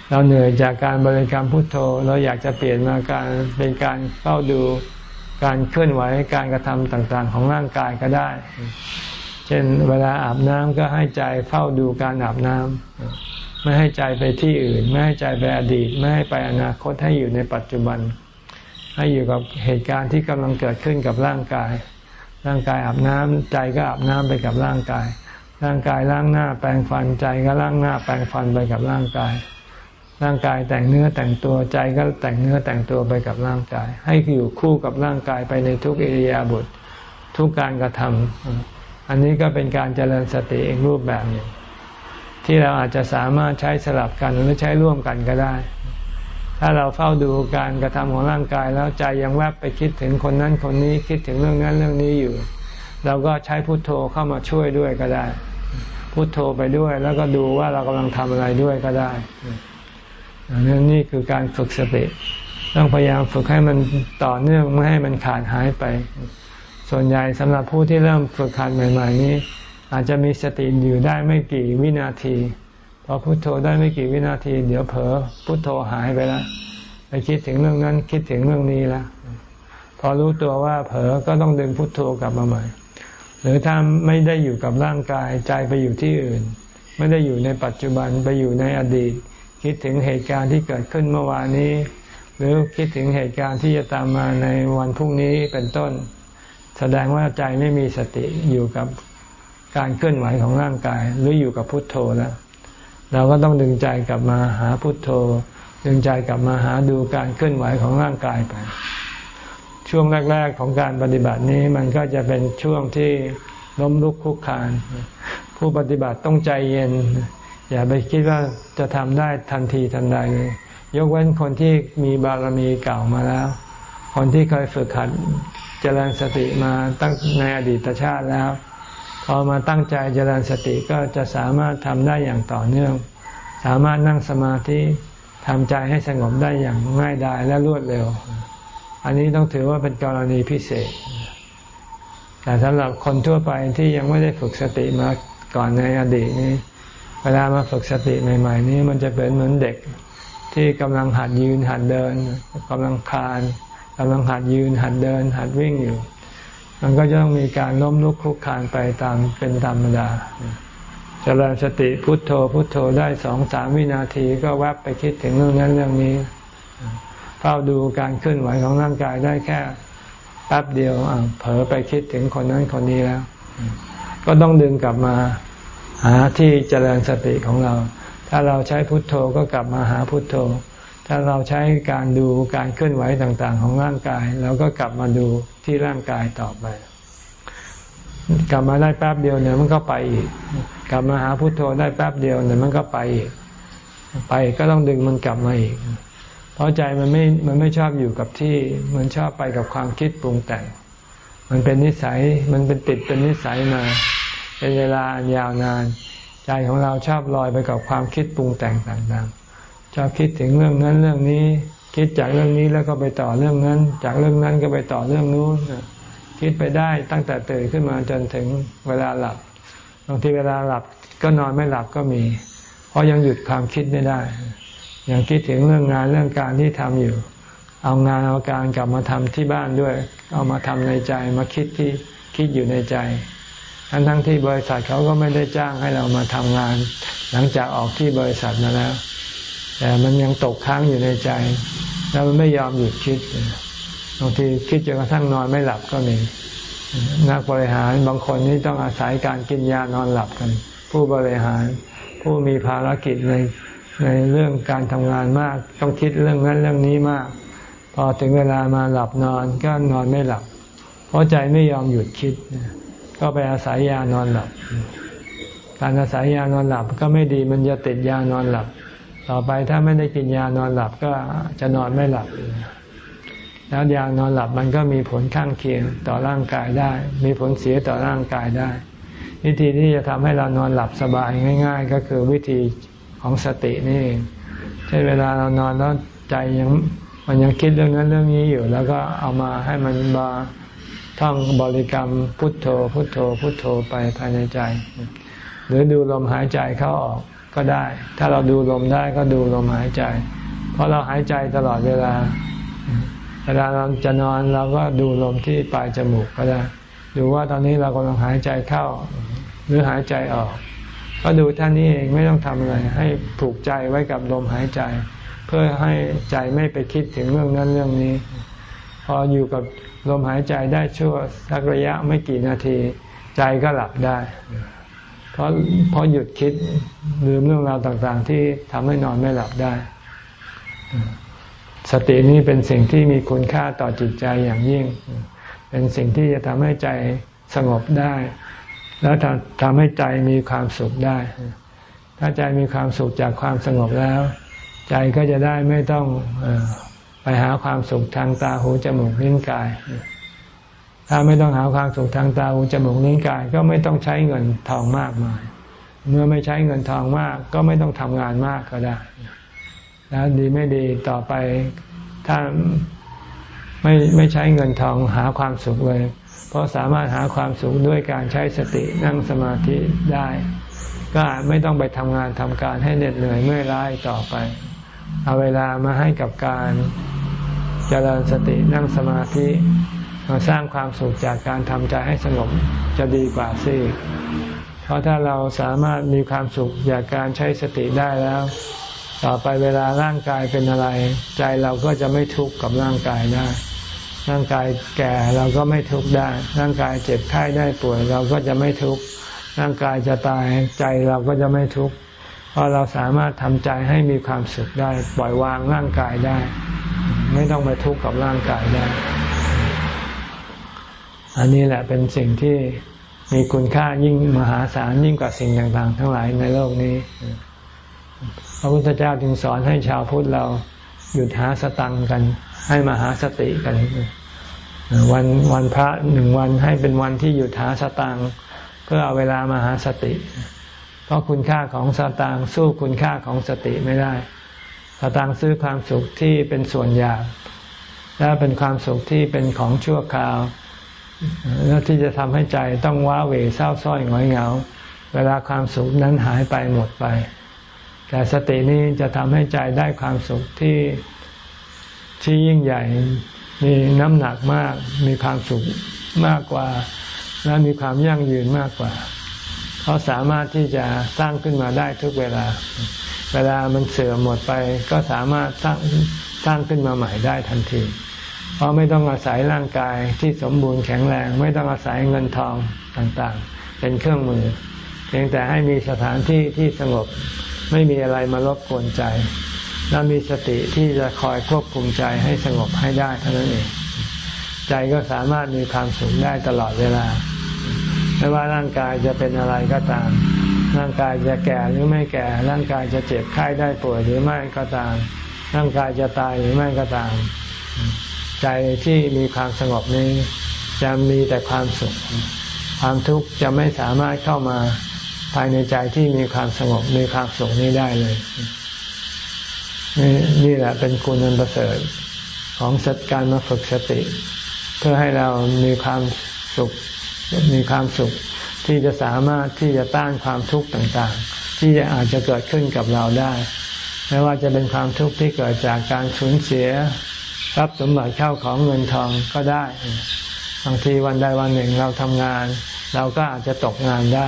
เราเหนื่อยจากการบริกรรมพุทโธ เราอยากจะเปลี่ยนมาการเป็นการเฝ้าดูการเคลื่อนไหวการกระทำต่างๆ ของร่างกายก็ได้ เช่นเวลาอาบน้ำก็ให้ใจเฝ้าดูการอาบน้ำไม่ให้ใจไปที่อื่น ไม่ให้ใจไปอดีต ไม่ให้ไปอนาคตให้อยู่ในปัจจุบัน ให้อยู่กับเหตุการณ์ที่กำลังเกิดขึ้นกับร่างกาย ร่างกายอาบน้ำใจก็อาบน้ำไปกับร่างกาย ร่างกายล้างหน้าแปรงฟันใจก็ล้างหน้าแปรงฟันไปกับร่างกาย ร่างกายแต่งเนื้อแต่งตัวใจก็แต่งเนื้อแต่งตัวไปกับร่างกาย ให้อยู่คู่กับร่างกายไปในทุกอิริยาบถทุกการกระทำอันนี้ก็เป็นการเจริญสติอีกรูปแบบหนึ่งที่เราอาจจะสามารถใช้สลับกันหรือใช้ร่วมกันก็ได้ ถ้าเราเฝ้าดูการกระทำของร่างกายแล้วใจยังแวบไปคิดถึงคนนั้นคนนี้คิดถึงเรื่องนั้นเรื่องนี้อยู่ เราก็ใช้พุทโธเข้ามาช่วยด้วยก็ได้ พุทโธไปด้วยแล้วก็ดูว่าเรากำลังทำอะไรด้วยก็ได้ นั่นนี่คือการฝึกสติ ต้องพยายามฝึกให้มันต่อเนื่องไม่ให้มันขาดหายไป ส่วนใหญ่สำหรับผู้ที่เริ่มฝึกขัดใหม่ ๆ นี้ อาจจะมีสติอยู่ได้ไม่กี่วินาทีพอพุโทโธได้ไม่กี่วินาที เดี๋ยวเผลอพุโทโธหายไปแล้วไปคิดถึงเรื่องนั้นคิดถึงเรื่องนี้แล้วพอรู้ตัวว่าเผลอก็ต้องดึงพุโทโธกลับมาใหม่ หรือถ้าไม่ได้อยู่กับร่างกายใจไปอยู่ที่อื่น ไม่ได้อยู่ในปัจจุบันไปอยู่ในอดีต คิดถึงเหตุการณ์ที่เกิดขึ้นเมื่อวานนี้ หรือคิดถึงเหตุการณ์ที่จะตามมาในวันพรุ่งนี้เป็นต้น แสดงว่าใจไม่มีสติอยู่กับการเคลื่อนไหวของร่างกาย หรืออยู่กับพุทโธแล้วเราก็ต้องดึงใจกลับมาหาพุทโธ ดึงใจกลับมาหาดูการเคลื่อนไหวของร่างกายไป ช่วงแรก ๆ ของการปฏิบัตินี้มันก็จะเป็นช่วงที่ล้มลุกคุกคานผู้ปฏิบัติต้องใจเย็น อย่าไปคิดว่าจะทำได้ทันทีทันใดเลย ยกเว้นคนที่มีบารมีเก่ามาแล้ว คนที่เคยฝึกหัดเจริญสติมาตั้งในอดีตชาติแล้ว พอมาตั้งใจเจริญสติก็จะสามารถทำได้อย่างต่อเนื่อง สามารถนั่งสมาธิทำใจให้สงบได้อย่างง่ายดายและรวดเร็ว อันนี้ต้องถือว่าเป็นกรณีพิเศษ แต่สำหรับคนทั่วไปที่ยังไม่ได้ฝึกสติมาก่อนในอดีตนี้ วลามาฝึกสติใหม่ ๆ นี้มันจะเป็นเหมือนเด็กที่กำลังหัดยืนหัดเดินกำลังคลานกำลังหัดยืนหัดเดิน หัดวิ่งอยู่ มันก็จะต้องมีการล้มลุกคลุกคลานไปตามเป็นธรรมดาจเจริญสติพุทโธพุทโธได้สองสามวินาทีก็แวบไปคิดถึงเรื่องนั้นเรื่องนี้เฝ้าดูการเคลื่อนไหวของร่างกายได้แค่แป๊บเดียวเผลอไปคิดถึงคนนั้นคนนี้แล้ว ก็ต้องดึงกลับมา หาที่เจริญสติของเรา ถ้าเราใช้พุทโธก็กลับมาหาพุทโธ ถ้าเราใช้การดูการเคลื่อนไหวต่างๆ ของร่างกายเราก็กลับมาดูที่ร่างกายต่อไป กลับมาได้แป๊บเดียวเนี่ยมันก็ไปอีก กลับมาหาพุทโธได้แป๊บเดียวเนี่ยมันก็ไปอีก ไปก็ต้องดึงมันกลับมาอีก เพราะใจมันไม่ มันไม่ชอบอยู่กับที่ มันชอบไปกับความคิดปรุงแต่ง มันเป็นนิสัย มันเป็นติดเป็นนิสัยมา เป็นเวลายาวนาน ใจของเราชอบลอยไปกับความคิดปรุงแต่งต่างๆ ชอบคิดถึงเรื่องนั้นเรื่องนี้ คิดจากเรื่องนี้แล้วก็ไปต่อเรื่องนั้น จากเรื่องนั้นก็ไปต่อเรื่องนู้นคิดไปได้ตั้งแต่ตื่นขึ้นมาจนถึงเวลาหลับบางทีเวลาหลับก็นอนไม่หลับก็มี เพราะยังหยุดความคิดไม่ได้ยังคิดถึงเรื่องงานเรื่องการที่ทำอยู่ เอางานเอาการกลับมาทำที่บ้านด้วย เอามาทำในใจมาคิดที่คิดอยู่ในใจ ทั้งทั้งที่บริษัทเขาก็ไม่ได้จ้างให้เรามาทำงาน หลังจากออกที่บริษัทมาแล้ว แต่มันยังตกค้างอยู่ในใจ แล้วมันไม่ยอมหยุดคิดบางทีคิดจนกระทั่งนอนไม่หลับก็มีนักบริหารบางคนนี่ต้องอาศัยการกินยานอนหลับกัน ผู้บริหาร ผู้มีภารกิจในในเรื่องการทำงานมาก ต้องคิดเรื่องนั้นเรื่องนี้มาก พอถึงเวลามาหลับนอนก็นอนไม่หลับ เพราะใจไม่ยอมหยุดคิด ก็ไปอาศัยยานอนหลับ การอาศัยยานอนหลับก็ไม่ดีมันจะติดยานอนหลับ ต่อไปถ้าไม่ได้กินยานอนหลับก็จะนอนไม่หลับ แล้วยานอนหลับมันก็มีผลข้างเคียงต่อร่างกายได้ มีผลเสียต่อร่างกายได้ วิธีที่จะทำให้เรานอนหลับสบายง่าย ๆ ก็คือวิธีของสตินี่เองใช่เวลาเรานอนแล้วใจยังมันยังคิดเรื่องนั้นเรื่องนี้อยู่ แล้วก็เอามาให้มันมา ท่องบริกรรมพุทโธ พุทโธ พุทโธไปภายในใจ หรือดูลมหายใจเข้าออกก็ได้ ถ้าเราดูลมได้ก็ดูลมหายใจ เพราะเราหายใจตลอดเวลา เวลาเราจะนอนเราก็ดูลมที่ปลายจมูกก็ได้ ดูว่าตอนนี้เรากำลังหายใจเข้า หรือหายใจออก ก็ดูท่านนี้เองไม่ต้องทำอะไร ให้ผูกใจไว้กับลมหายใจ เพื่อให้ใจไม่ไปคิดถึงเรื่องนั้นเรื่องนี้ พออยู่กับ ลมหายใจได้ชั่วสักระยะไม่กี่นาที ใจก็หลับได้ เพราะเพราะหยุดคิดลืมเรื่องราวต่างๆ ที่ทำให้นอนไม่หลับได้ สตินี้เป็นสิ่งที่มีคุณค่าต่อจิตใจอย่างยิ่ง เป็นสิ่งที่จะทำให้ใจสงบได้ แล้วทำให้ใจมีความสุขได้ ถ้าใจมีความสุขจากความสงบแล้ว ใจก็จะได้ไม่ต้อง ไปหาความสุขทางตาหูจมูกลิ้นกาย ถ้าไม่ต้องหาความสุขทางตาหูจมูกลิ้นกาย ก็ไม่ต้องใช้เงินทองมากมาย เมื่อไม่ใช้เงินทองมาก ก็ไม่ต้องทำงานมากก็ได้ แล้วดีไม่ดีต่อไปถ้าไม่ไม่ใช้เงินทองหาความสุขเลย เพราะสามารถหาความสุขด้วยการใช้สตินั่งสมาธิได้ ก็ไม่ต้องไปทำงานทำการให้เหน็ดเหนื่อยเมื่อยล้าต่อไป เอาเวลามาให้กับการเจริญสตินั่งสมาธิมาสร้างความสุขจากการทำใจให้สงบจะดีกว่าสิเพราะถ้าเราสามารถมีความสุขจากการใช้สติได้แล้ว ต่อไปเวลาร่างกายเป็นอะไร ใจเราก็จะไม่ทุกข์กับร่างกายได้ ร่างกายแก่เราก็ไม่ทุกข์ได้ ร่างกายเจ็บไข้ได้ป่วยเราก็จะไม่ทุกข์ร่างกายจะตายใจเราก็จะไม่ทุกข์ ราะเราสามารถทำใจให้มีความสุขได้ ปล่อยวางร่างกายได้ ไม่ต้องไปทุกข์กับร่างกายได้ อันนี้แหละเป็นสิ่งที่มีคุณค่ายิ่งมหาศาลยิ่งกว่าสิ่งต่างๆ ทั้งหลายในโลกนี้ พระพุทธเจ้าจึงสอนให้ชาวพุทธเราหยุดหาสตังกัน ให้มาหาสติกัน วันวันพระหนึ่งวันให้เป็นวันที่หยุดหาสตังเพื่อเอาเวลามาหาสติ เพราะคุณค่าของสตางสู้คุณค่าของสติไม่ได้ สตางซื้อความสุขที่เป็นส่วนยาและเป็นความสุขที่เป็นของชั่วคราวแล้วที่จะทำให้ใจต้องว้าเหวเศร้าส้อยหงอยเหงา เวลาความสุขนั้นหายไปหมดไป แต่สตินี้จะทำให้ใจได้ความสุขที่ที่ยิ่งใหญ่ มีน้ำหนักมาก มีความสุขมากกว่า และมีความยั่งยืนมากกว่า เขาสามารถที่จะสร้างขึ้นมาได้ทุกเวลา เวลามันเสื่อมหมดไป ก็สามารถสร้างสร้างขึ้นมาใหม่ได้ทันที เพราะไม่ต้องอาศัยร่างกายที่สมบูรณ์แข็งแรง ไม่ต้องอาศัยเงินทองต่างๆ เป็นเครื่องมือ เพียงแต่ให้มีสถานที่ที่สงบไม่มีอะไรมารบกวนใจ และมีสติที่จะคอยควบคุมใจให้สงบให้ได้เท่านั้นเอง ใจก็สามารถมีความสุขได้ตลอดเวลา ไม่ว่าร่างกายจะเป็นอะไรก็ตาม ร่างกายจะแก่หรือไม่แก่ ร่างกายจะเจ็บไข้ได้ป่วยหรือไม่ก็ตาม ร่างกายจะตายหรือไม่ก็ตาม ใจที่มีความสงบนี้ จะมีแต่ความสุข ความทุกข์จะไม่สามารถเข้ามาภายในใจที่มีความสงบมีความสุขนี้ได้เลย นี่นี่แหละเป็นคุณอันประเสริฐของสัตการมาฝึกสติ เพื่อให้เรามีความสุข มีความสุขที่จะสามารถที่จะต้านความทุกข์ต่างๆ ที่อาจจะเกิดขึ้นกับเราได้ ไม่ว่าจะเป็นความทุกข์ที่เกิดจากการสูญเสียทรัพย์สมบัติเข้าของเงินทองก็ได้ บางทีวันใดวันหนึ่งเราทำงาน เราก็อาจจะตกงานได้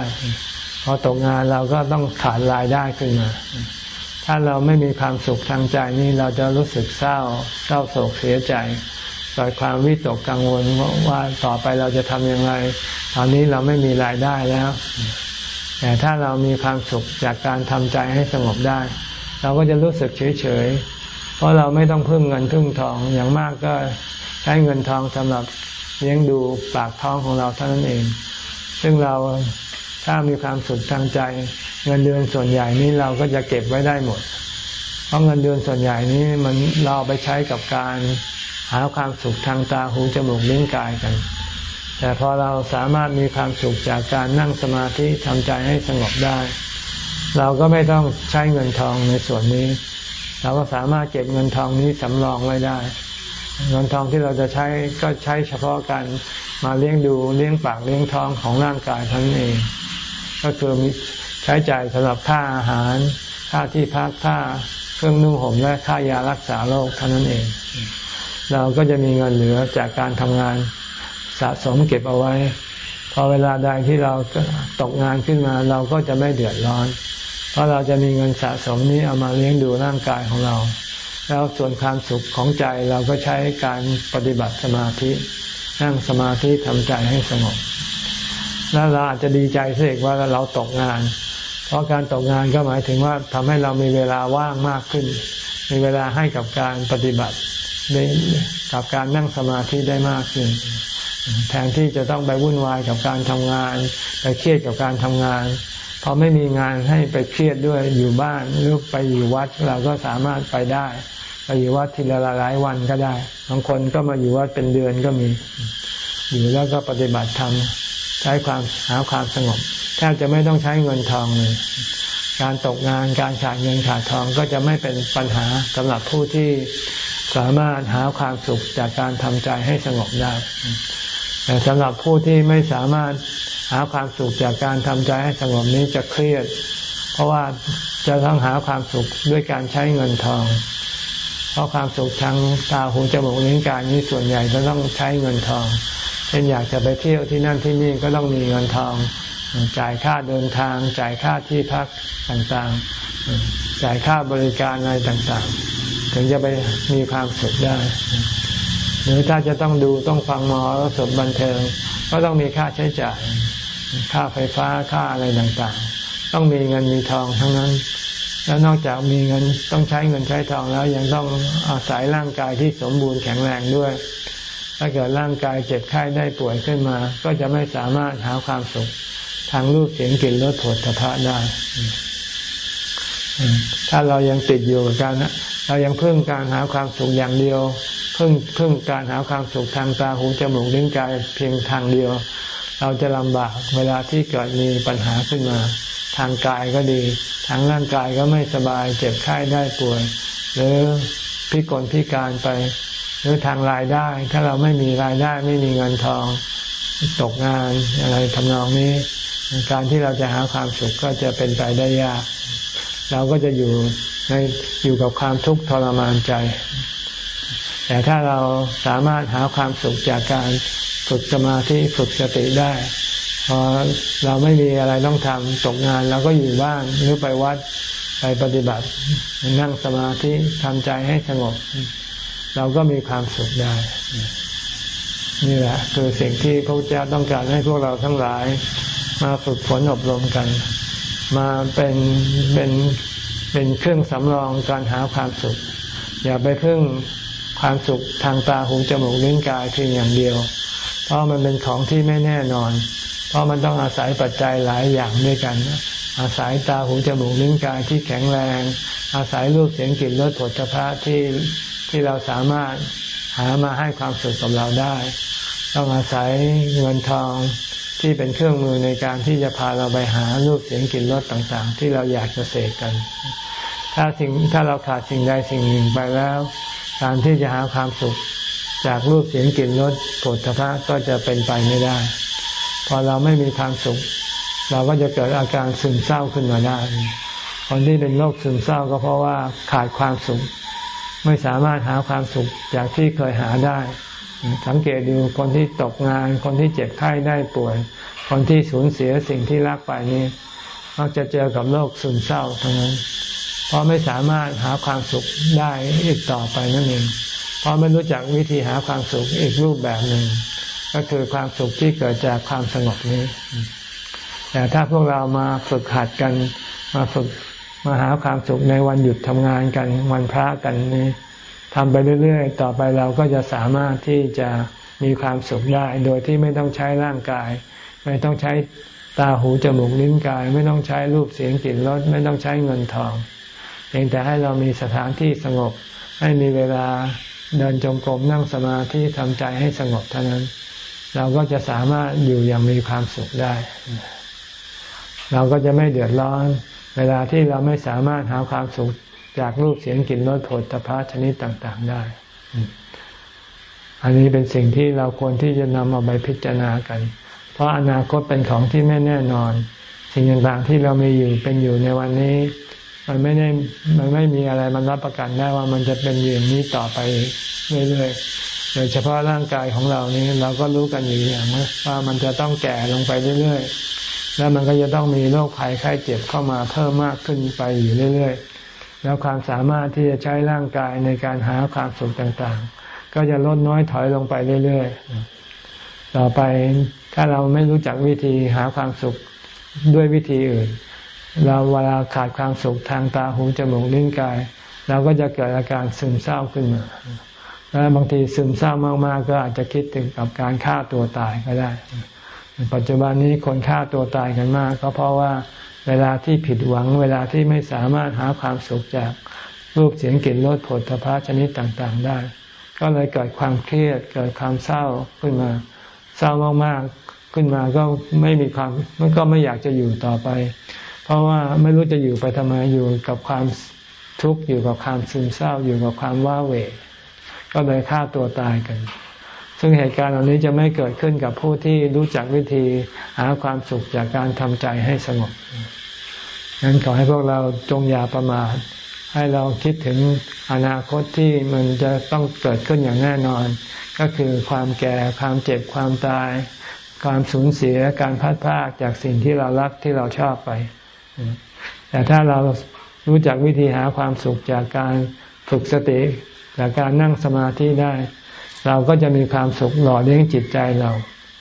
พอตกงานเราก็ต้องขาดรายได้ขึ้นมา ถ้าเราไม่มีความสุขทางใจนี่เราจะรู้สึกเศร้า เศร้าโศกเสียใจ เกิดความวิตกกังวลว่าต่อไปเราจะทำยังไงตอนนี้เราไม่มีรายได้แล้ว แต่ถ้าเรามีความสุขจากการทำใจให้สงบได้ เราก็จะรู้สึกเฉยเฉยเพราะเราไม่ต้องพึ่งเงินพึ่งทองอย่างมากก็ใช้เงินทองสำหรับเลี้ยงดูปากท้องของเราเท่านั้นเอง ซึ่งเราถ้ามีความสุขทางใจ เงินเดือนส่วนใหญ่นี้เราก็จะเก็บไว้ได้หมด เพราะเงินเดือนส่วนใหญ่นี้มันเราไปใช้กับการ หาความสุขทางตาหูจมูกลิ้นกายกัน แต่พอเราสามารถมีความสุขจากการนั่งสมาธิทำใจให้สงบได้ เราก็ไม่ต้องใช้เงินทองในส่วนนี้ เราก็สามารถเก็บเงินทองนี้สำรองไว้ได้ เงินทองที่เราจะใช้ก็ใช้เฉพาะการมาเลี้ยงดูเลี้ยงปากเลี้ยงท้องของร่างกายทั้งเอง ก็คือมีใช้จ่ายสำหรับค่าอาหารค่าที่พักค่าเครื่องนุ่งห่มและค่ายารักษาโรคเท่านั้นเอง เราก็จะมีเงินเหลือจากการทำงานสะสมเก็บเอาไว้ พอเวลาใดที่เราตกงานขึ้นมา เราก็จะไม่เดือดร้อน เพราะเราจะมีเงินสะสมนี้เอามาเลี้ยงดูร่างกายของเรา แล้วส่วนความสุขของใจเราก็ใช้การปฏิบัติสมาธินั่งสมาธิทำใจให้สงบแล้วเราอาจจะดีใจเสียว่าเราตกงาน เพราะการตกงานก็หมายถึงว่าทำให้เรามีเวลาว่างมากขึ้น มีเวลาให้กับการปฏิบัติ กับการนั่งสมาธิได้มากขึ้น แทนที่จะต้องไปวุ่นวายกับการทำงาน ไปเครียดกับการทำงานพอไม่มีงานให้ไปเครียดด้วยอยู่บ้านหรือไปอยู่วัดเราก็สามารถไปได้ไปอยู่วัดทีละหลายวันก็ได้บางคนก็มาอยู่วัดเป็นเดือนก็มี อยู่แล้วก็ปฏิบัติธรรมใช้ความหาความสงบแทบจะไม่ต้องใช้เงินทองเลย การตกงานการขาดเงินขาดทองก็จะไม่เป็นปัญหาสำหรับผู้ที่ สามารถหาความสุขจากการทำใจให้สงบได้ แต่สำหรับผู้ที่ไม่สามารถหาความสุขจากการทำใจให้สงบนี้จะเครียด เพราะว่าจะต้องหาความสุขด้วยการใช้เงินทอง เพราะความสุขทางตาหูจมูกลิ้นกายนี้ส่วนใหญ่จะต้องใช้เงินทองเช่นอยากจะไปเที่ยวที่นั่นที่นี่ก็ต้องมีเงินทอง จ่ายค่าเดินทาง จ่ายค่าที่พักต่างๆ จ่ายค่าบริการอะไรต่างๆ ถึงจะไปมีความสุขได้ หรือถ้าจะต้องดูต้องฟังหมอสพบันเทิง ก็ต้องมีค่าใช้จ่าย ค่าไฟฟ้าค่าอะไรต่างๆ ต้องมีเงินมีทองทั้งนั้น แล้วนอกจากมีเงินต้องใช้เงินใช้ทองแล้วยังต้องอาศัยร่างกายที่สมบูรณ์แข็งแรงด้วยถ้าเกิดร่างกายเจ็บไข้ได้ป่วยขึ้นมา ก็จะไม่สามารถหาความสุขทางรูปเสียงกลิ่นรสผลพระได้ ถ้าเรายังติดอยู่กับการ เรายังพึ่งการหาความสุขอย่างเดียว พึ่งพึ่งการหาความสุขทางตาหูจมูกลิ้นกายเพียงทางเดียว เราจะลำบากเวลาที่เกิดมีปัญหาขึ้นมา ทางกายก็ดี ทางร่างกายก็ไม่สบายเจ็บไข้ได้ป่วย หรือพิกลพิการไป หรือทางรายได้ ถ้าเราไม่มีรายได้ไม่มีเงินทองตกงานอะไรทำนองนี้ การที่เราจะหาความสุขก็จะเป็นไปได้ยาก เราก็จะอยู่ ในอยู่กับความทุกข์ทรมานใจ แต่ถ้าเราสามารถหาความสุขจากการฝึกสมาธิฝึกสติได้พอเราไม่มีอะไรต้องทำตกงานเราก็อยู่บ้านหรือไปวัดไปปฏิบัติ นั่งสมาธิทำใจให้สงบ เราก็มีความสุขได้นี่แหละคือสิ่งที่พระเจ้าต้องการให้พวกเราทั้งหลาย มาฝึกฝนอบรมกัน มาเป็นเป็น เป็นเครื่องสำรองการหาความสุข อย่าไปพึ่งความสุขทางตาหูจมูกลิ้นกายเพียงอย่างเดียว เพราะมันเป็นของที่ไม่แน่นอน เพราะมันต้องอาศัยปัจจัยหลายอย่างด้วยกัน อาศัยตาหูจมูกลิ้นกายที่แข็งแรง อาศัยรูปเสียงกลิ่นรสผลิภัณฑ์ที่ที่เราสามารถหามาให้ความสุขกับเราได้ ต้องอาศัยเงินทอง ที่เป็นเครื่องมือในการที่จะพาเราไปหารูปเสียงกลิ่นรสต่างๆ ที่เราอยากจะเสกกัน ถ้าสิ่งถ้าเราขาดสิ่งใดสิ่งหนึ่งไปแล้ว การที่จะหาความสุขจากรูปเสียงกลิ่นรสโผฏฐะก็จะเป็นไปไม่ได้ พอเราไม่มีความสุข เราก็จะเกิดอาการซึมเศร้าขึ้นมาได้ คนที่เป็นโรคซึมเศร้าก็เพราะว่าขาดความสุข ไม่สามารถหาความสุขจากที่เคยหาได้ สังเกตดูคนที่ตกงาน คนที่เจ็บไข้ได้ป่วย คนที่สูญเสียสิ่งที่รักไปนี้มักจะเจอกับโรคซึมเศร้าทั้งนั้น เพราะไม่สามารถหาความสุขได้อีกต่อไปนั่นเอง เพราะไม่รู้จักวิธีหาความสุขอีกรูปแบบหนึ่ง ก็คือความสุขที่เกิดจากความสงบนี้ แต่ถ้าพวกเรามาฝึกหัดกัน มาฝึกมาหาความสุขในวันหยุดทำงานกัน วันพระกันนี้ ทำไปเรื่อยๆ ต่อไปเราก็จะสามารถที่จะมีความสุขได้ โดยที่ไม่ต้องใช้ร่างกาย ไม่ต้องใช้ตาหูจมูกลิ้นกาย ไม่ต้องใช้รูปเสียงกลิ่นรสไม่ต้องใช้เงินทองเพียงแต่ให้เรามีสถานที่สงบ ให้มีเวลาเดินจงกรมนั่งสมาธิทำใจให้สงบเท่านั้น เราก็จะสามารถอยู่อย่างมีความสุขได้ เราก็จะไม่เดือดร้อน เวลาที่เราไม่สามารถหาความสุข จากรูปเสียงกลิ่นรสผลตภะชนิดต่าง ๆ ได้ อันนี้เป็นสิ่งที่เราควรที่จะนำเอาไปพิจารณากัน เพราะอนาคตเป็นของที่ไม่แน่นอน สิ่งต่างๆที่เรามีอยู่เป็นอยู่ในวันนี้ มันไม่ได้มันไม่มีอะไรมันรับประกันได้ว่ามันจะเป็นอย่างนี้ต่อไปเรื่อยๆโดยเฉพาะร่างกายของเรานี้เราก็รู้กันอยู่อย่างว่ามันจะต้องแก่ลงไปเรื่อยๆแล้วมันก็จะต้องมีโรคภัยไข้เจ็บเข้ามาเพิ่มมากขึ้นไปอยู่เรื่อยๆ แล้วความสามารถที่จะใช้ร่างกายในการหาความสุขต่างๆ ก็จะลดน้อยถอยลงไปเรื่อยๆ ต่อไปถ้าเราไม่รู้จักวิธีหาความสุขด้วยวิธีอื่น เราเวลาขาดความสุขทางตาหูจมูกลิ้นกาย เราก็จะเกิดอาการซึมเศร้าขึ้นมาแล้วบางทีซึมเศร้ามากๆ ก็อาจจะคิดถึงกับการฆ่าตัวตายก็ได้ ปัจจุบันนี้คนฆ่าตัวตายกันมาก ก็เพราะว่า เวลาที่ผิดหวัง เวลาที่ไม่สามารถหาความสุขจากรูปเสียงกลิ่นรสผลพระชนิดต่างๆได้ ก็เลยเกิดความเครียดเกิดความเศร้าขึ้นมา เศร้ามากๆขึ้นมาก็ไม่มีความมันก็ไม่อยากจะอยู่ต่อไป เพราะว่าไม่รู้จะอยู่ไปทำไมอยู่กับความทุกข์อยู่กับความซึมเศร้าอยู่กับความว้าเหวก็เลยฆ่าตัวตายกัน ซึ่งเหตุการณ์เหล่านี้จะไม่เกิดขึ้นกับผู้ที่รู้จักวิธีหาความสุขจากการทำใจให้สงบ งั้นขอให้พวกเราจงอย่าประมาทให้เราคิดถึงอนาคตที่มันจะต้องเกิดขึ้นอย่างแน่นอน ก็คือความแก่ความเจ็บความตาย ความสูญเสียการพัดพากจากสิ่งที่เรารักที่เราชอบไป แต่ถ้าเรารู้จักวิธีหาความสุขจากการฝึกสติจากการนั่งสมาธิได้ เราก็จะมีความสุขหล่อเลี้ยงจิตใจเรา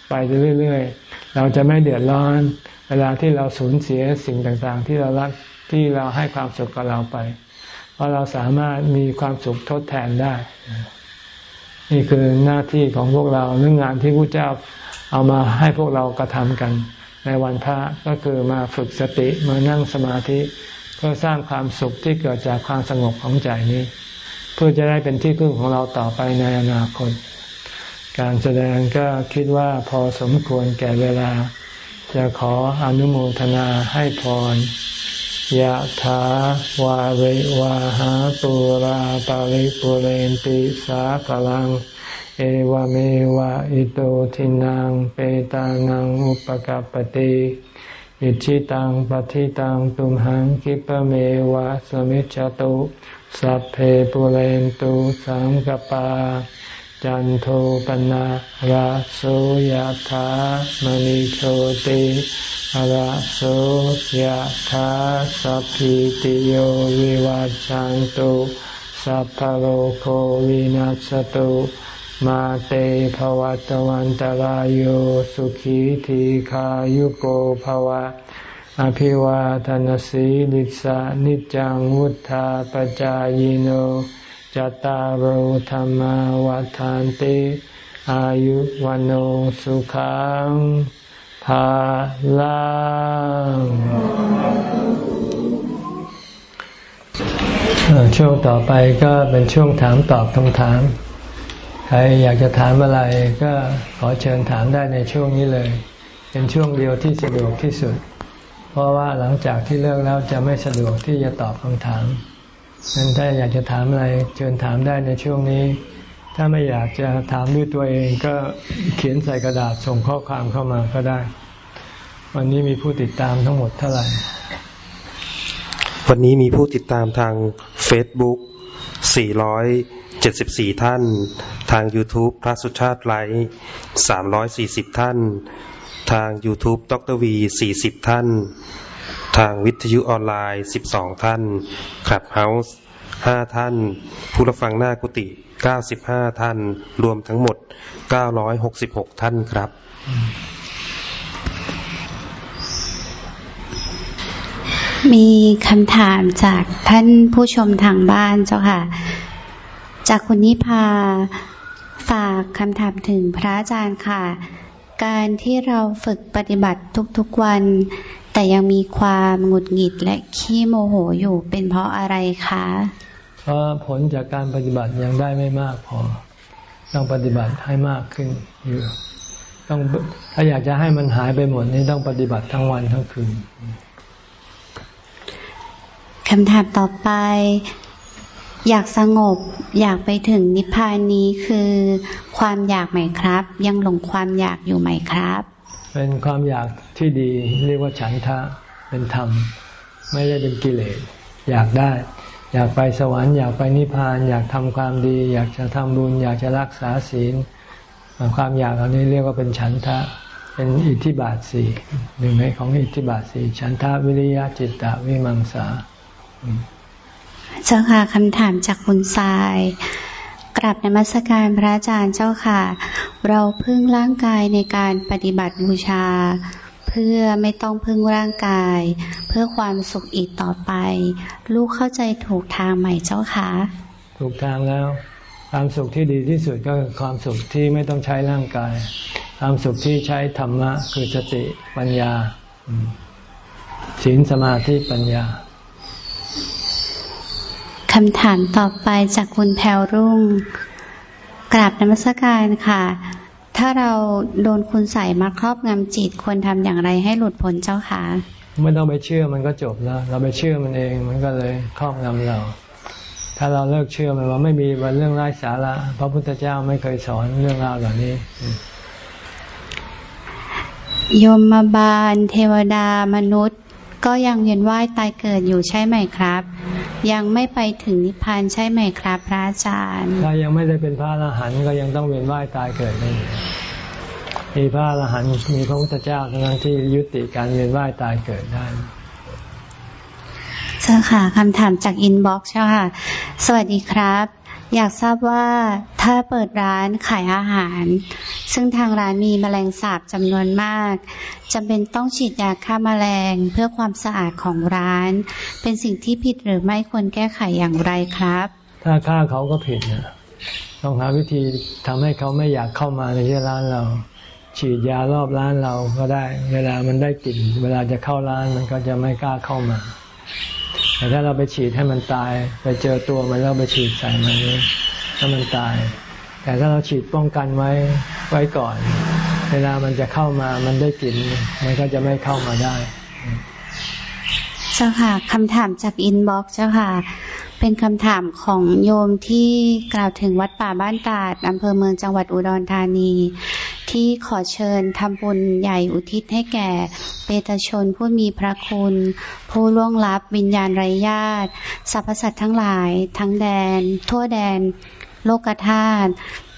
ไปเรื่อยๆ เราจะไม่เดือดร้อน เวลาที่เราสูญเสียสิ่งต่างๆ ที่เรารักที่เราให้ความสุขกับเราไป เพราะเราสามารถมีความสุขทดแทนได้ นี่คือหน้าที่ของพวกเราเรื่องงานที่พระเจ้าเอามาให้พวกเรากระทำกัน ในวันพระก็คือมาฝึกสติมานั่งสมาธิเพื่อสร้างความสุขที่เกิดจากความสงบของใจนี้ เพื่อจะได้เป็นที่พึ่งของเราต่อไปในอนาคต การแสดงก็คิดว่าพอสมควรแก่เวลา จะขออนุโมทนาให้พรยะถาวาริวาหาปุราปาริปุเรนติสาคลัง เอวเมวะอิโตทินังเปตานังอุปกัปติอิชิตังปฏิตังตุมหังคิปเมวะสมิจจตุสัพเพปุเรนตุสังกปา จันโทปนะระโสยธามณิโชติระโสยธาสัพพิติโยวิวัจจันตุสัพพโลโควินัสตุมาเตภวัตวันตารโยสุขีทีขายุโกภวะ อภิวาทนสีลิสานิจังวุธาปจายโน ตารโหธรรมวาทานติ อายุวันโอสุขังภาลังช่วงต่อไปก็เป็นช่วงถามตอบคำถาม ใครอยากจะถามอะไรก็ขอเชิญถามได้ในช่วงนี้เลย เป็นช่วงเดียวที่สะดวกที่สุด เพราะว่าหลังจากที่เลิกแล้วจะไม่สะดวกที่จะตอบคำถาม นั้นถ้าอยากจะถามอะไรเชิญถามได้ในช่วงนี้ ถ้าไม่อยากจะถามด้วยตัวเองก็เขียนใส่กระดาษส่งข้อความเข้ามาก็ได้ วันนี้มีผู้ติดตามทั้งหมดเท่าไหร่
วันนี้มีผู้ติดตามทาง Facebook 474 ท่าน ทาง YouTube พระสุชาติไลฟ์340 ท่าน ทาง YouTube ดรวี 40 ท่าน ทางวิทยุออนไลน์ 12 ท่านคลับเฮาส์5ท่าน ผู้รับฟังหน้ากุฏิ95 ท่าน รวมทั้งหมด 966 ท่านครับ
มีคำถามจากท่านผู้ชมทางบ้านเจ้าค่ะ จากคุณนิพาฝากคำถามถึงพระอาจารย์ค่ะ การที่เราฝึกปฏิบัติทุกๆวัน แต่ยังมีความหงุดหงิดและขี้โมโหอยู่เป็นเพราะอะไรคะ
เพราะผลจากการปฏิบัติยังได้ไม่มากพอ ต้องปฏิบัติให้มากขึ้นอยู่ต้องถ้าอยากจะให้มันหายไปหมดนี่ต้องปฏิบัติทั้งวันทั้งคืน
คำถามต่อไป อยากสงบ อยากไปถึงนิพพานนี้คือ ความอยากไหมครับ ยังหลงความอยากอยู่ไหมครับ
เป็นความอยากที่ดีเรียกว่าฉันทะเป็นธรรม ไม่ได้เป็นกิเลสอยากได้ อยากไปสวรรค์อยากไปนิพพาน อยากทำความดี อยากจะทำบุญ อยากจะรักษาศีลความอยากเหล่านี้เรียกว่าเป็นฉันทะ เป็นอิทธิบาทสี่หนึ่งในของอิทธิบาทสี่ฉันทะวิริยะจิตตะวิมังสา
เจ้าค่ะคำถามจากคุณทราย กราบนมัสการพระอาจารย์เจ้าค่ะ เราพึ่งร่างกายในการปฏิบัติบูชา เพื่อไม่ต้องพึ่งร่างกาย เพื่อความสุขอีกต่อไป ลูกเข้าใจถูกทางไหมเจ้าค่ะ
ถูกทางแล้ว ความสุขที่ดีที่สุดก็คือความสุขที่ไม่ต้องใช้ร่างกาย ความสุขที่ใช้ธรรมะคือสติปัญญาศีลสมาธิปัญญา
คำถามต่อไปจากคุณแพรรุ่ง กราบนมัสการค่ะ ถ้าเราโดนคุณใส่มาครอบงำจิตควรทำอย่างไรให้หลุดพ้นเจ้าค่ะ
ไม่ต้องไปเชื่อมันก็จบแล้ว เราไปเชื่อมันเองมันก็เลยครอบงำเรา ถ้าเราเลิกเชื่อมันว่าไม่มีวันเรื่องไร้สาระพระพุทธเจ้าไม่เคยสอนเรื่องราวเหล่านี้
ยมบาล เทวดามนุษย์ ก็ยังเวียนว่ายตายเกิดอยู่ใช่ไหมครับ ยังไม่ไปถึงนิพพานใช่ไหมครับ พระอาจารย์
ถ้ายังไม่ได้เป็นพระอรหันต์ก็ยังต้องเวียนว่ายตายเกิดนี่มีพระอรหันต์มีพระพุทธเจ้าเท่านั้นที่ยุติการเวียนว่ายตายเกิดได้
เจ้าค่ะคำถามจาก inbox ค่ะ สวัสดีครับ อยากทราบว่าถ้าเปิดร้านขายอาหาร ซึ่งทางร้านมีแมลงสาบจำนวนมากจำเป็นต้องฉีดยาฆ่ามาแมลงเพื่อความสะอาดของร้าน เป็นสิ่งที่ผิดหรือไม่ควรแก้ไขอย่างไรครับ
ถ้าฆ่าเขาก็ผิดนะต้องหาวิธีทำให้เขาไม่อยากเข้ามาในที่ร้านเรา ฉีดยารอบร้านเราก็ได้ เวลามันได้กลิ่น เวลาจะเข้าร้านมันก็จะไม่กล้าเข้ามา แต่ถ้าเราไปฉีดให้มันตาย ไปเจอตัวมันแล้วไปฉีดใส่มันนี้ถ้ามันตาย แต่ถ้าเราฉีดป้องกันไว้ไว้ก่อน เวลามันจะเข้ามามันได้กลิ่นมันก็จะไม่เข้ามาได้
เจ้าค่ะคำถามจาก inbox เจ้าค่ะ เป็นคำถามของโยมที่กล่าวถึงวัดป่าบ้านตาดอำเภอเมืองจังหวัดอุดรธานี ที่ขอเชิญทำบุญใหญ่อุทิศให้แก่ เปตชนผู้มีพระคุณ ผู้ล่วงลับวิญญาณไร้ญาติสรรพสัตว์ทั้งหลาย ทั้งแดน ทั่วแดน โลกธาตุ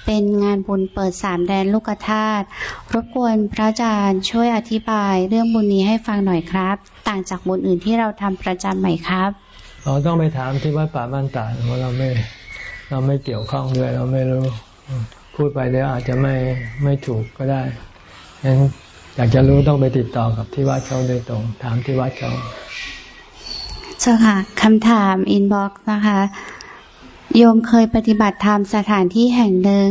เป็นงานบุญเปิดสามแดนโลกธาตุรบกวนพระอาจารย์ช่วยอธิบายเรื่องบุญนี้ให้ฟังหน่อยครับ ต่างจากบุญอื่นที่เราทำประจำไหมครับ
เราต้องไปถามที่วัดป่าบ้านตาเพราะเราไม่เราไม่เกี่ยวข้องด้วยเราไม่รู้ พูดไปเดี๋ยวอาจจะไม่ไม่ถูกก็ได้ฉะนั้นอยากจะรู้ต้องไปติดต่อกับที่วัดเขาโดยตรง ถามที่วัดเขา
เจ้าค่ะคำถามอินบ็อกซ์นะคะโยมเคยปฏิบัติธรรมสถานที่แห่งหนึ่ง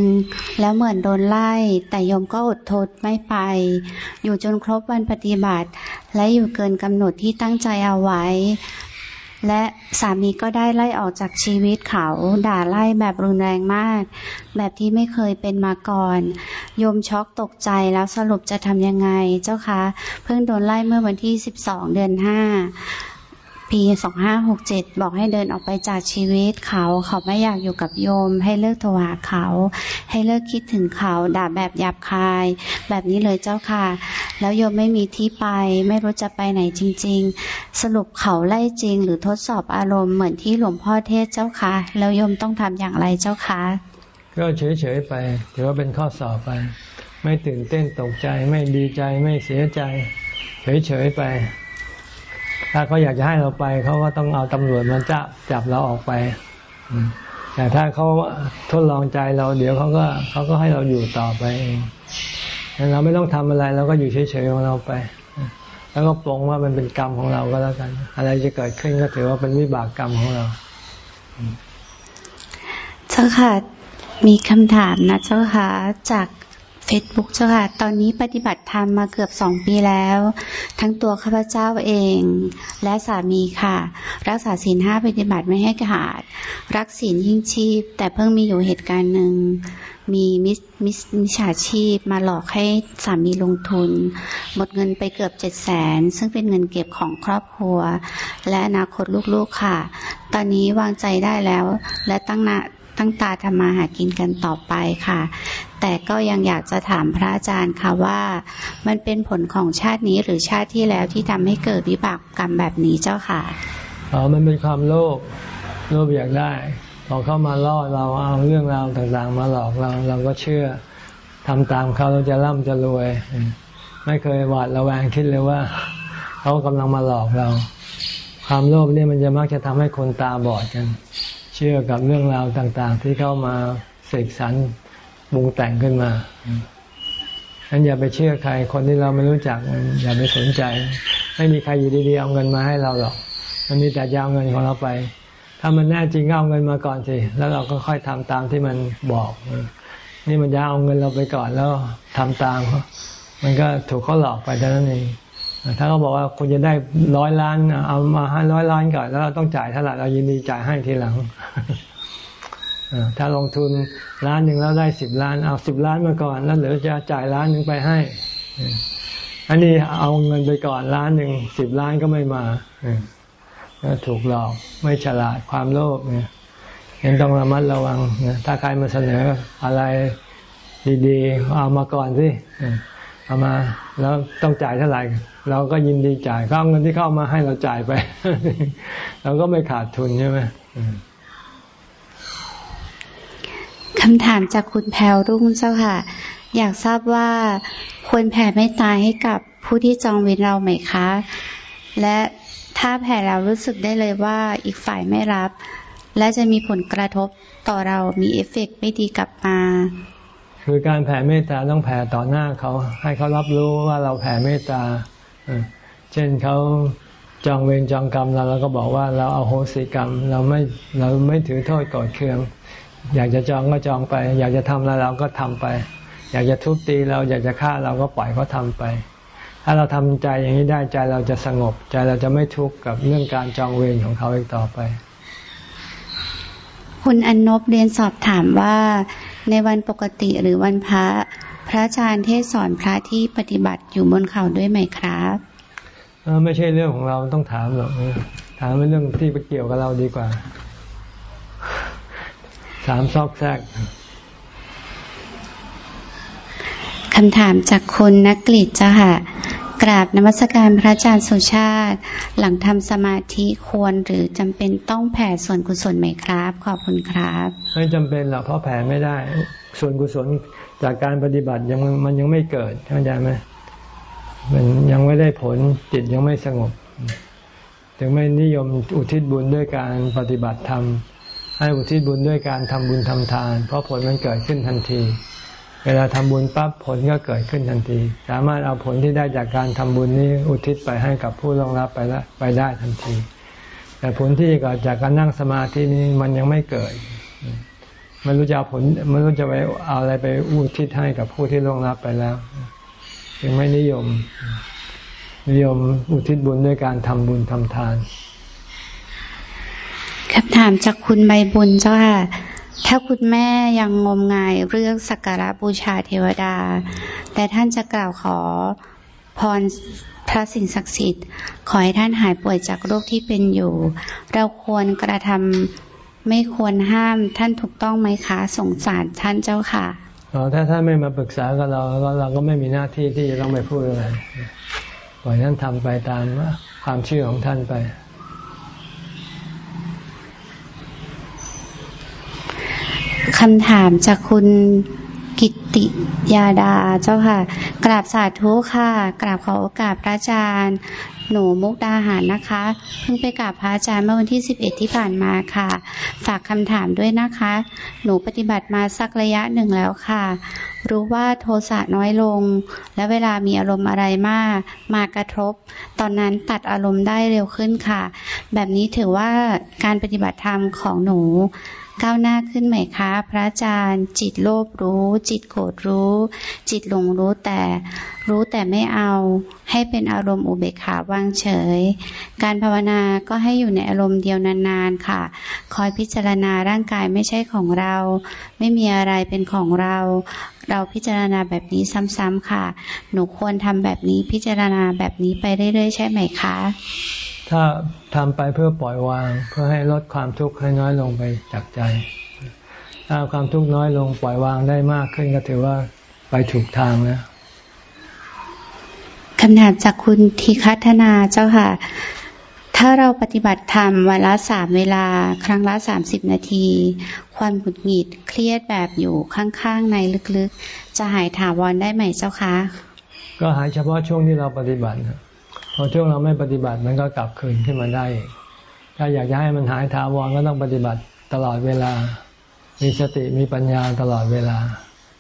แล้วเหมือนโดนไล่ แต่โยมก็อดทนไม่ไป อยู่จนครบวันปฏิบัติ และอยู่เกินกำหนดที่ตั้งใจเอาไว้ และสามีก็ได้ไล่ออกจากชีวิตเขา ด่าไล่แบบรุนแรงมาก แบบที่ไม่เคยเป็นมาก่อนโยมช็อกตกใจแล้วสรุปจะทำยังไงเจ้าคะ เพิ่งโดนไล่เมื่อวันที่ 12 เดือน 5 ปีสองห้าหกเจ็ดบอกให้เดินออกไปจากชีวิตเขา เขาไม่อยากอยู่กับโยม ให้เลิกโทรหาเขา ให้เลิกคิดถึงเขาด่าแบบหยาบคาย แบบนี้เลยเจ้าค่ะ แล้วโยมไม่มีที่ไป ไม่รู้จะไปไหนจริง ๆ สรุปเขาไล่จริง หรือทดสอบอารมณ์เหมือนที่หลวงพ่อเทศเจ้าค่ะ แล้วโยมต้องทำอย่างไรเจ้าค่ะ
ก็เฉยๆไปถือว่าเป็นข้อสอบไป ไม่ตื่นเต้นตกใจ ไม่ดีใจไม่เสียใจ เฉยๆไป ถ้าเขาอยากจะให้เราไปเขาก็ต้องเอาตำรวจมาจับจับเราออกไป แต่ถ้าเขาทดลองใจเราเดี๋ยวเขาก็เขาก็ให้เราอยู่ต่อไปเองเราไม่ต้องทำอะไรเราก็อยู่เฉยๆของเราไป แล้วก็ปรงว่ามันเป็นกรรมของเราก็แล้วกัน อะไรจะเกิดขึ้นก็ถือว่าเป็นวิบากกรรมของเรา
เจ้าค่ะมีคำถามนะเจ้าค่ะจาก เฟซบุ๊กเจ้าค่ะ ตอนนี้ปฏิบัติธรรมมาเกือบสองปีแล้ว ทั้งตัวข้าพเจ้าเอง และสามีค่ะ รักษาศีลห้าปฏิบัติไม่ให้ขาด รักศีลยิ่งชีพ แต่เพิ่งมีอยู่เหตุการณ์หนึ่ง มีมิจมิจมิจฉาชีพมาหลอกให้สามีลงทุน หมดเงินไปเกือบเจ็ดแสน ซึ่งเป็นเงินเก็บของครอบครัว และอนาคตลูกๆค่ะ ตอนนี้วางใจได้แล้ว และตั้งนา ตั้งตาทำมาหากินกันต่อไปค่ะ แต่ก็ยังอยากจะถามพระอาจารย์ค่ะว่า มันเป็นผลของชาตินี้หรือชาติที่แล้วที่ทำให้เกิดวิบากกรรมแบบนี้เจ้าค่ะ
อ๋อมันเป็นความโลภโลภอยากได้พอเข้ามาล่อเราเอาเรื่องราวต่างๆ มาหลอกเราเราก็เชื่อทำตามเขาเราจะร่ำจะรวย ไม่เคยหวาดระแวงคิดเลยว่าเขากำลังมาหลอกเรา ความโลภเนี่มันจะมักจะทำให้คนตาบอดกัน ชื่อกับเรื่องราวต่าง ๆ ที่เข้ามาเสกสรรบุงแต่งขึ้นมาฉะนั้นอย่าไปเชื่อใคร คนที่เราไม่รู้จักอย่าไปสนใจ ไม่มีใครอยู่ดีๆเอาเงินมาให้เราหรอก มันมีแต่ยาวเงินของเราไป ถ้ามันแน่จริงเอาเงินมาก่อนสิ แล้วเราก็ค่อยทำตามที่มันบอก นี่มันยาเอาเงินเราไปก่อนแล้วทำตามเขามันก็ถูกเขาหลอกไปเท่านั้นเอง ถ้าเขาบอกว่าคุณจะได้ร้อยล้าน เอามาให้ร้อยล้านก่อนแล้วเราต้องจ่ายเท่าไหร่เรายินดีจ่ายให้ทีหลังถ้าลงทุนล้านหนึ่งแล้วได้สิบล้าน เอาสิบล้านมาก่อน แล้วเหลือจะจ่ายล้านหนึ่งไปให้ อันนี้เอาเงินไปก่อนล้านหนึ่งสิบล้านก็ไม่มาถูกหลอกไม่ฉลาดความโลภเนี่ยยังต้องระมัดระวังถ้าใครมาเสนออะไรดีๆ เอามาก่อนสิ เอามาแล้วต้องจ่ายเท่าไหร่เราก็ยินดีจ่ายเขาเอาเงินที่เข้ามาให้เราจ่ายไป เราก็ไม่ขาดทุนใช่ไหม
คำถามจากคุณแพลรุ่งเจ้าค่ะ อยากทราบว่าควรแผ่ไม่ตายให้กับผู้ที่จองเวรเราไหมคะ และถ้าแผ่เรารู้สึกได้เลยว่าอีกฝ่ายไม่รับ และจะมีผลกระทบต่อเรามีเอฟเฟกไม่ดีกลับมา
คือการแผ่เมตตาต้องแผ่ต่อหน้าเขาให้เขารับรู้ว่าเราแผ่เมตตา เช่นเขาจองเวรจองกรรมเราเราก็บอกว่าเราเอาโหสิกรรม เราไม่เราไม่ถือโทษกอดเคือง อยากจะจองก็จองไป อยากจะทำอะไรเราก็ทำไป อยากจะทุบตีเราอยากจะฆ่าเราก็ปล่อยเขาทาไป ถ้าเราทำใจอย่างนี้ได้ใจเราจะสงบ ใจเราจะไม่ทุกข์กับเรื่องการจองเวรของเขาอีกต่อไป
คุณอนนบเรียนสอบถามว่า ในวันปกติหรือวันพระ พระอาจารย์เทศสอนพระที่ปฏิบัติอยู่บนเขาด้วยไหมครับ
ไม่ใช่เรื่องของเราต้องถามหรอกถามเป็นเรื่องที่ไปเกี่ยวกับเราดีกว่า ถามซอกแซก
คำถามจากคุณนักกฤษจ้าค่ะ กราบนมัสการพระอาจารย์สุชาติ หลังทำสมาธิควรหรือจำเป็นต้องแผ่ส่วนกุศลไหมครับ ขอบคุณครับ
ไม่จำเป็นหรอกเพราะแผ่ไม่ได้ ส่วนกุศลจากการปฏิบัติยังมันยังไม่เกิดเข้าใจไหมมันยังไม่ได้ผลจิตยังไม่สงบ ถึงไม่นิยมอุทิศบุญด้วยการปฏิบัติธรรมให้อุทิศบุญด้วยการทำบุญทำทาน เพราะผลมันเกิดขึ้นทันที เวลาทำบุญปั๊บผลก็เกิดขึ้นทันที สามารถเอาผลที่ได้จากการทำบุญนี้อุทิศไปให้กับผู้รองรับไปแล้วไปได้ทันที แต่ผลที่เกิดจากการนั่งสมาธินี้มันยังไม่เกิดไม่รู้จะเอาผลไม่รู้จะไปเอาอะไรไปอุทิศให้กับผู้ที่รองรับไปแล้วยังไม่นิยม นิยมอุทิศบุญด้วยการทำบุญทำทาน
คำถามจากคุณใบบุญเจ้าค่ะ ถ้าคุณแม่ยังงมงายเรื่องสักการะบูชาเทวดา แต่ท่านจะกล่าวขอพรพระสิ่งศักดิ์สิทธิ์ ขอให้ท่านหายป่วยจากโรคที่เป็นอยู่ เราควรกระทำไม่ควรห้ามท่านถูกต้องไหมคะสงสารท่านเจ้าค่ะ
ถ้าท่านไม่มาปรึกษากับเราเราก็ไม่มีหน้าที่ที่จะต้องไปพูดอะไรปล่อยท่านทำไปตามความเชื่อของท่านไป
คำถามจากคุณกิติยาดาเจ้าค่ะ กราบสาธุค่ะ กราบขอโอกาสพระอาจารย์ หนูมุกดาหารนะคะ เพิ่งไปกราบพระอาจารย์เมื่อวันที่สิบเอ็ดที่ผ่านมาค่ะ ฝากคำถามด้วยนะคะ หนูปฏิบัติมาสักระยะหนึ่งแล้วค่ะ รู้ว่าโทสะน้อยลง และเวลามีอารมณ์อะไรมาก มากระทบ ตอนนั้นตัดอารมณ์ได้เร็วขึ้นค่ะ แบบนี้ถือว่าการปฏิบัติธรรมของหนู ก้าวหน้าขึ้นไหมคะ พระอาจารย์ จิตโลภรู้ จิตโกรธรู้ จิตหลงรู้แต่รู้แต่ไม่เอา ให้เป็นอารมณ์อุเบกขาวางเฉย การภาวนาก็ให้อยู่ในอารมณ์เดียวนานๆค่ะ คอยพิจารณาร่างกายไม่ใช่ของเรา ไม่มีอะไรเป็นของเรา เราพิจารณาแบบนี้ซ้ำๆค่ะ หนูควรทำแบบนี้พิจารณาแบบนี้ไปเรื่อยๆใช่ไหมคะ
ถ้าทำไปเพื่อปล่อยวาง เพื่อให้ลดความทุกข์ให้น้อยลงไปจากใจ ถ้าความทุกข์น้อยลงปล่อยวางได้มากขึ้นก็ถือว่าไปถูกทางแล้ว
คำถามจากคุณทีคัฒนาเจ้าค่ะ ถ้าเราปฏิบัติธรรมวันละสามเวลา ครั้งละสามสิบนาที ความหงุดหงิดเครียดแบบอยู่ข้างๆในลึกๆ จะหายถาวรได้ไหมเจ้าคะ
ก็หายเฉพาะช่วงที่เราปฏิบัติพ อช่วงเราไม่ปฏิบัติมันก็กลับคืนขึ้นมาได้ ถ้าอยากจะให้มันหายถาวรก็ต้องปฏิบัติตลอดเวลา มีสติมีปัญญาตลอดเวลา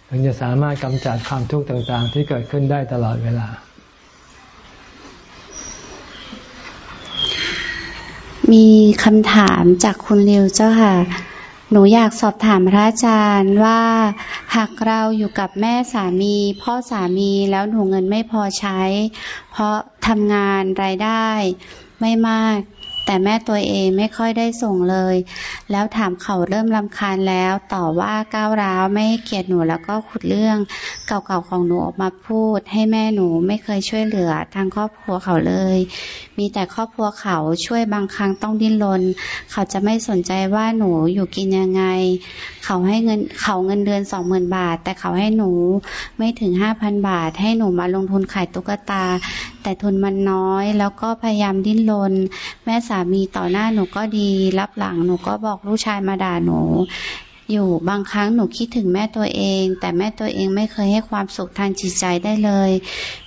ถึงจะสามารถกำจัดความทุกข์ต่าง ๆ ที่เกิดขึ้นได้ตลอดเวลา
มีคำถามจากคุณเลียวเจ้าค่ะ หนูอยากสอบถามพระอาจารย์ว่า หากเราอยู่กับแม่สามี พ่อสามีแล้วหนูเงินไม่พอใช้ เพราะทำงานรายได้ไม่มาก แต่แม่ตัวเองไม่ค่อยได้ส่งเลย แล้วถามเขาเริ่มลำคาญแล้ว ต่อว่าก้าวร้าวไม่เกลียดหนูแล้วก็ขุดเรื่อง เก่าๆของหนูออกมาพูด ให้แม่หนูไม่เคยช่วยเหลือทางครอบครัวเขาเลย มีแต่ครอบครัวเขาช่วยบางครั้งต้องดิ้นรนเขาจะไม่สนใจว่าหนูอยู่กินยังไง เขาให้เงินเขาเงินเดือนสองหมื่นบาท แต่เขาให้หนูไม่ถึงห้าพันบาท ให้หนูมาลงทุนขายตุ๊กตาแต่ทุนมันน้อย แล้วก็พยายามดิ้นรนแม่สามีต่อหน้าหนูก็ดีรับหลังหนูก็บอกลูกชายมาด่าหนู อยู่บางครั้งหนูคิดถึงแม่ตัวเอง แต่แม่ตัวเองไม่เคยให้ความสุขทางจิตใจได้เลย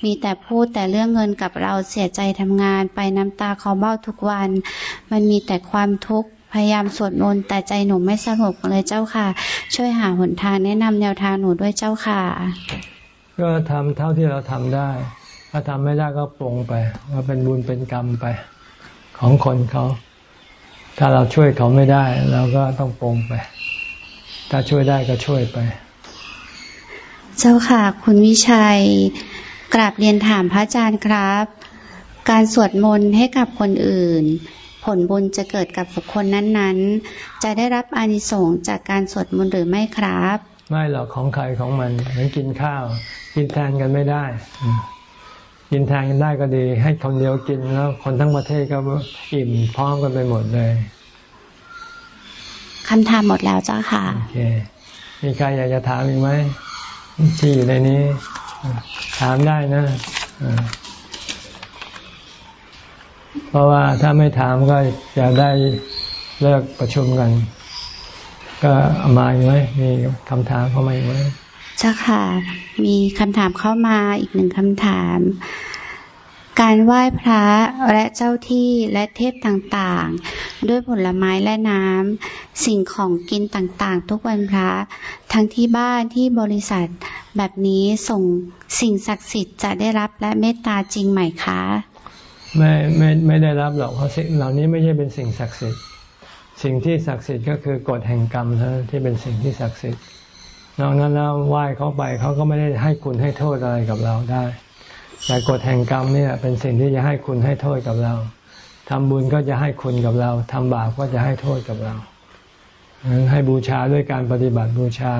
มีแต่พูดแต่เรื่องเงินกับเราเสียใจทำงาน ไปน้ำตาเขาเบ้าทุกวัน มันมีแต่ความทุกข์พยายามสวดมนต์แต่ใจหนูไม่สงบเลยเจ้าค่ะ ช่วยหาหนทางแนะนำแนวทางหนูด้วยเจ้าค่ะ
ก็ทำเท่าที่เราทำได้ ถ้าทำไม่ได้ก็ปรงไป ว่าเป็นบุญเป็นกรรมไป ของคนเขา ถ้าเราช่วยเขาไม่ได้เราก็ต้องปรงไป ถ้าช่วยได้ก็ช่วยไป
เจ้าค่ะ คุณวิชัยกราบเรียนถามพระอาจารย์ครับ การสวดมนต์ให้กับคนอื่น ผลบุญจะเกิดกับบุคคลนั้น ๆ จะได้รับอานิสงส์จากการสวดมนต์หรือไม่ครับ
ไม่หรอกของใครของมันเหมือนกินข้าว กินแทนกันไม่ได้อืม กินแทนกันได้ก็ดี ให้คนเดียวกินแล้ว คนทั้งประเทศก็อิ่มพร้อมกันไปหมดเลย
คำถามหมดแล้วเจ้าค่ะ
โอเคมีใครอยากจะถามอีกไหมที่อยู่ในนี้ ถามได้นะอ่าเพราะว่าถ้าไม่ถามก็จะได้เลิกประชุมกัน ก็เอามาอีกไหมมีคำถามเข้ามาอีกไหม
เจ้าค่ะ มีคำถามเข้ามาอีกหนึ่งคำถาม การไหว้พระและเจ้าที่และเทพต่างๆ ด้วยผลไม้และน้ำสิ่งของกินต่างๆ ทุกวันพระ ทั้งที่บ้านที่บริษัทแบบนี้ส่งสิ่งศักดิ์สิทธิ์จะได้รับและเมตตาจริงไหมคะ
ไม่ไม่ไม่ได้รับหรอกเพราะสิ่งเหล่านี้ไม่ใช่เป็นสิ่งศักดิ์สิทธิ์ สิ่งที่ศักดิ์สิทธิ์ก็คือกฎแห่งกรรมเท่านั้นที่เป็นสิ่งที่ศักดิ์สิทธิ์ นอกนั้นแล้วไหว้เขาไปเขาก็ไม่ได้ให้คุณให้โทษอะไรกับเราได้ แต่กฎแห่งกรรมเนี่ยเป็นสิ่งที่จะให้คุณให้โทษกับเราทำบุญก็จะให้คุณกับเราทำบาปก็จะให้โทษกับเราฉะนั้นให้บูชาด้วยการปฏิบัติบูชา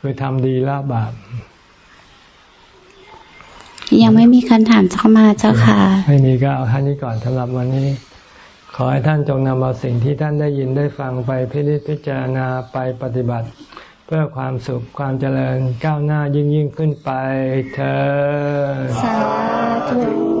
คือทำดีละบาป
ยังไม่มีคำถามเข้ามาเจ้าค่ะ
ไม่มีก็เอาท่านนี้ก่อนสำหรับวันนี้ ขอให้ท่านจงนำเอาสิ่งที่ท่านได้ยินได้ฟังไปพิจิตพิจารณาไปปฏิบัติ เพื่อความสุขความเจริญก้าวหน้ายิ่งยิ่งขึ้นไปเธอ
สาธุ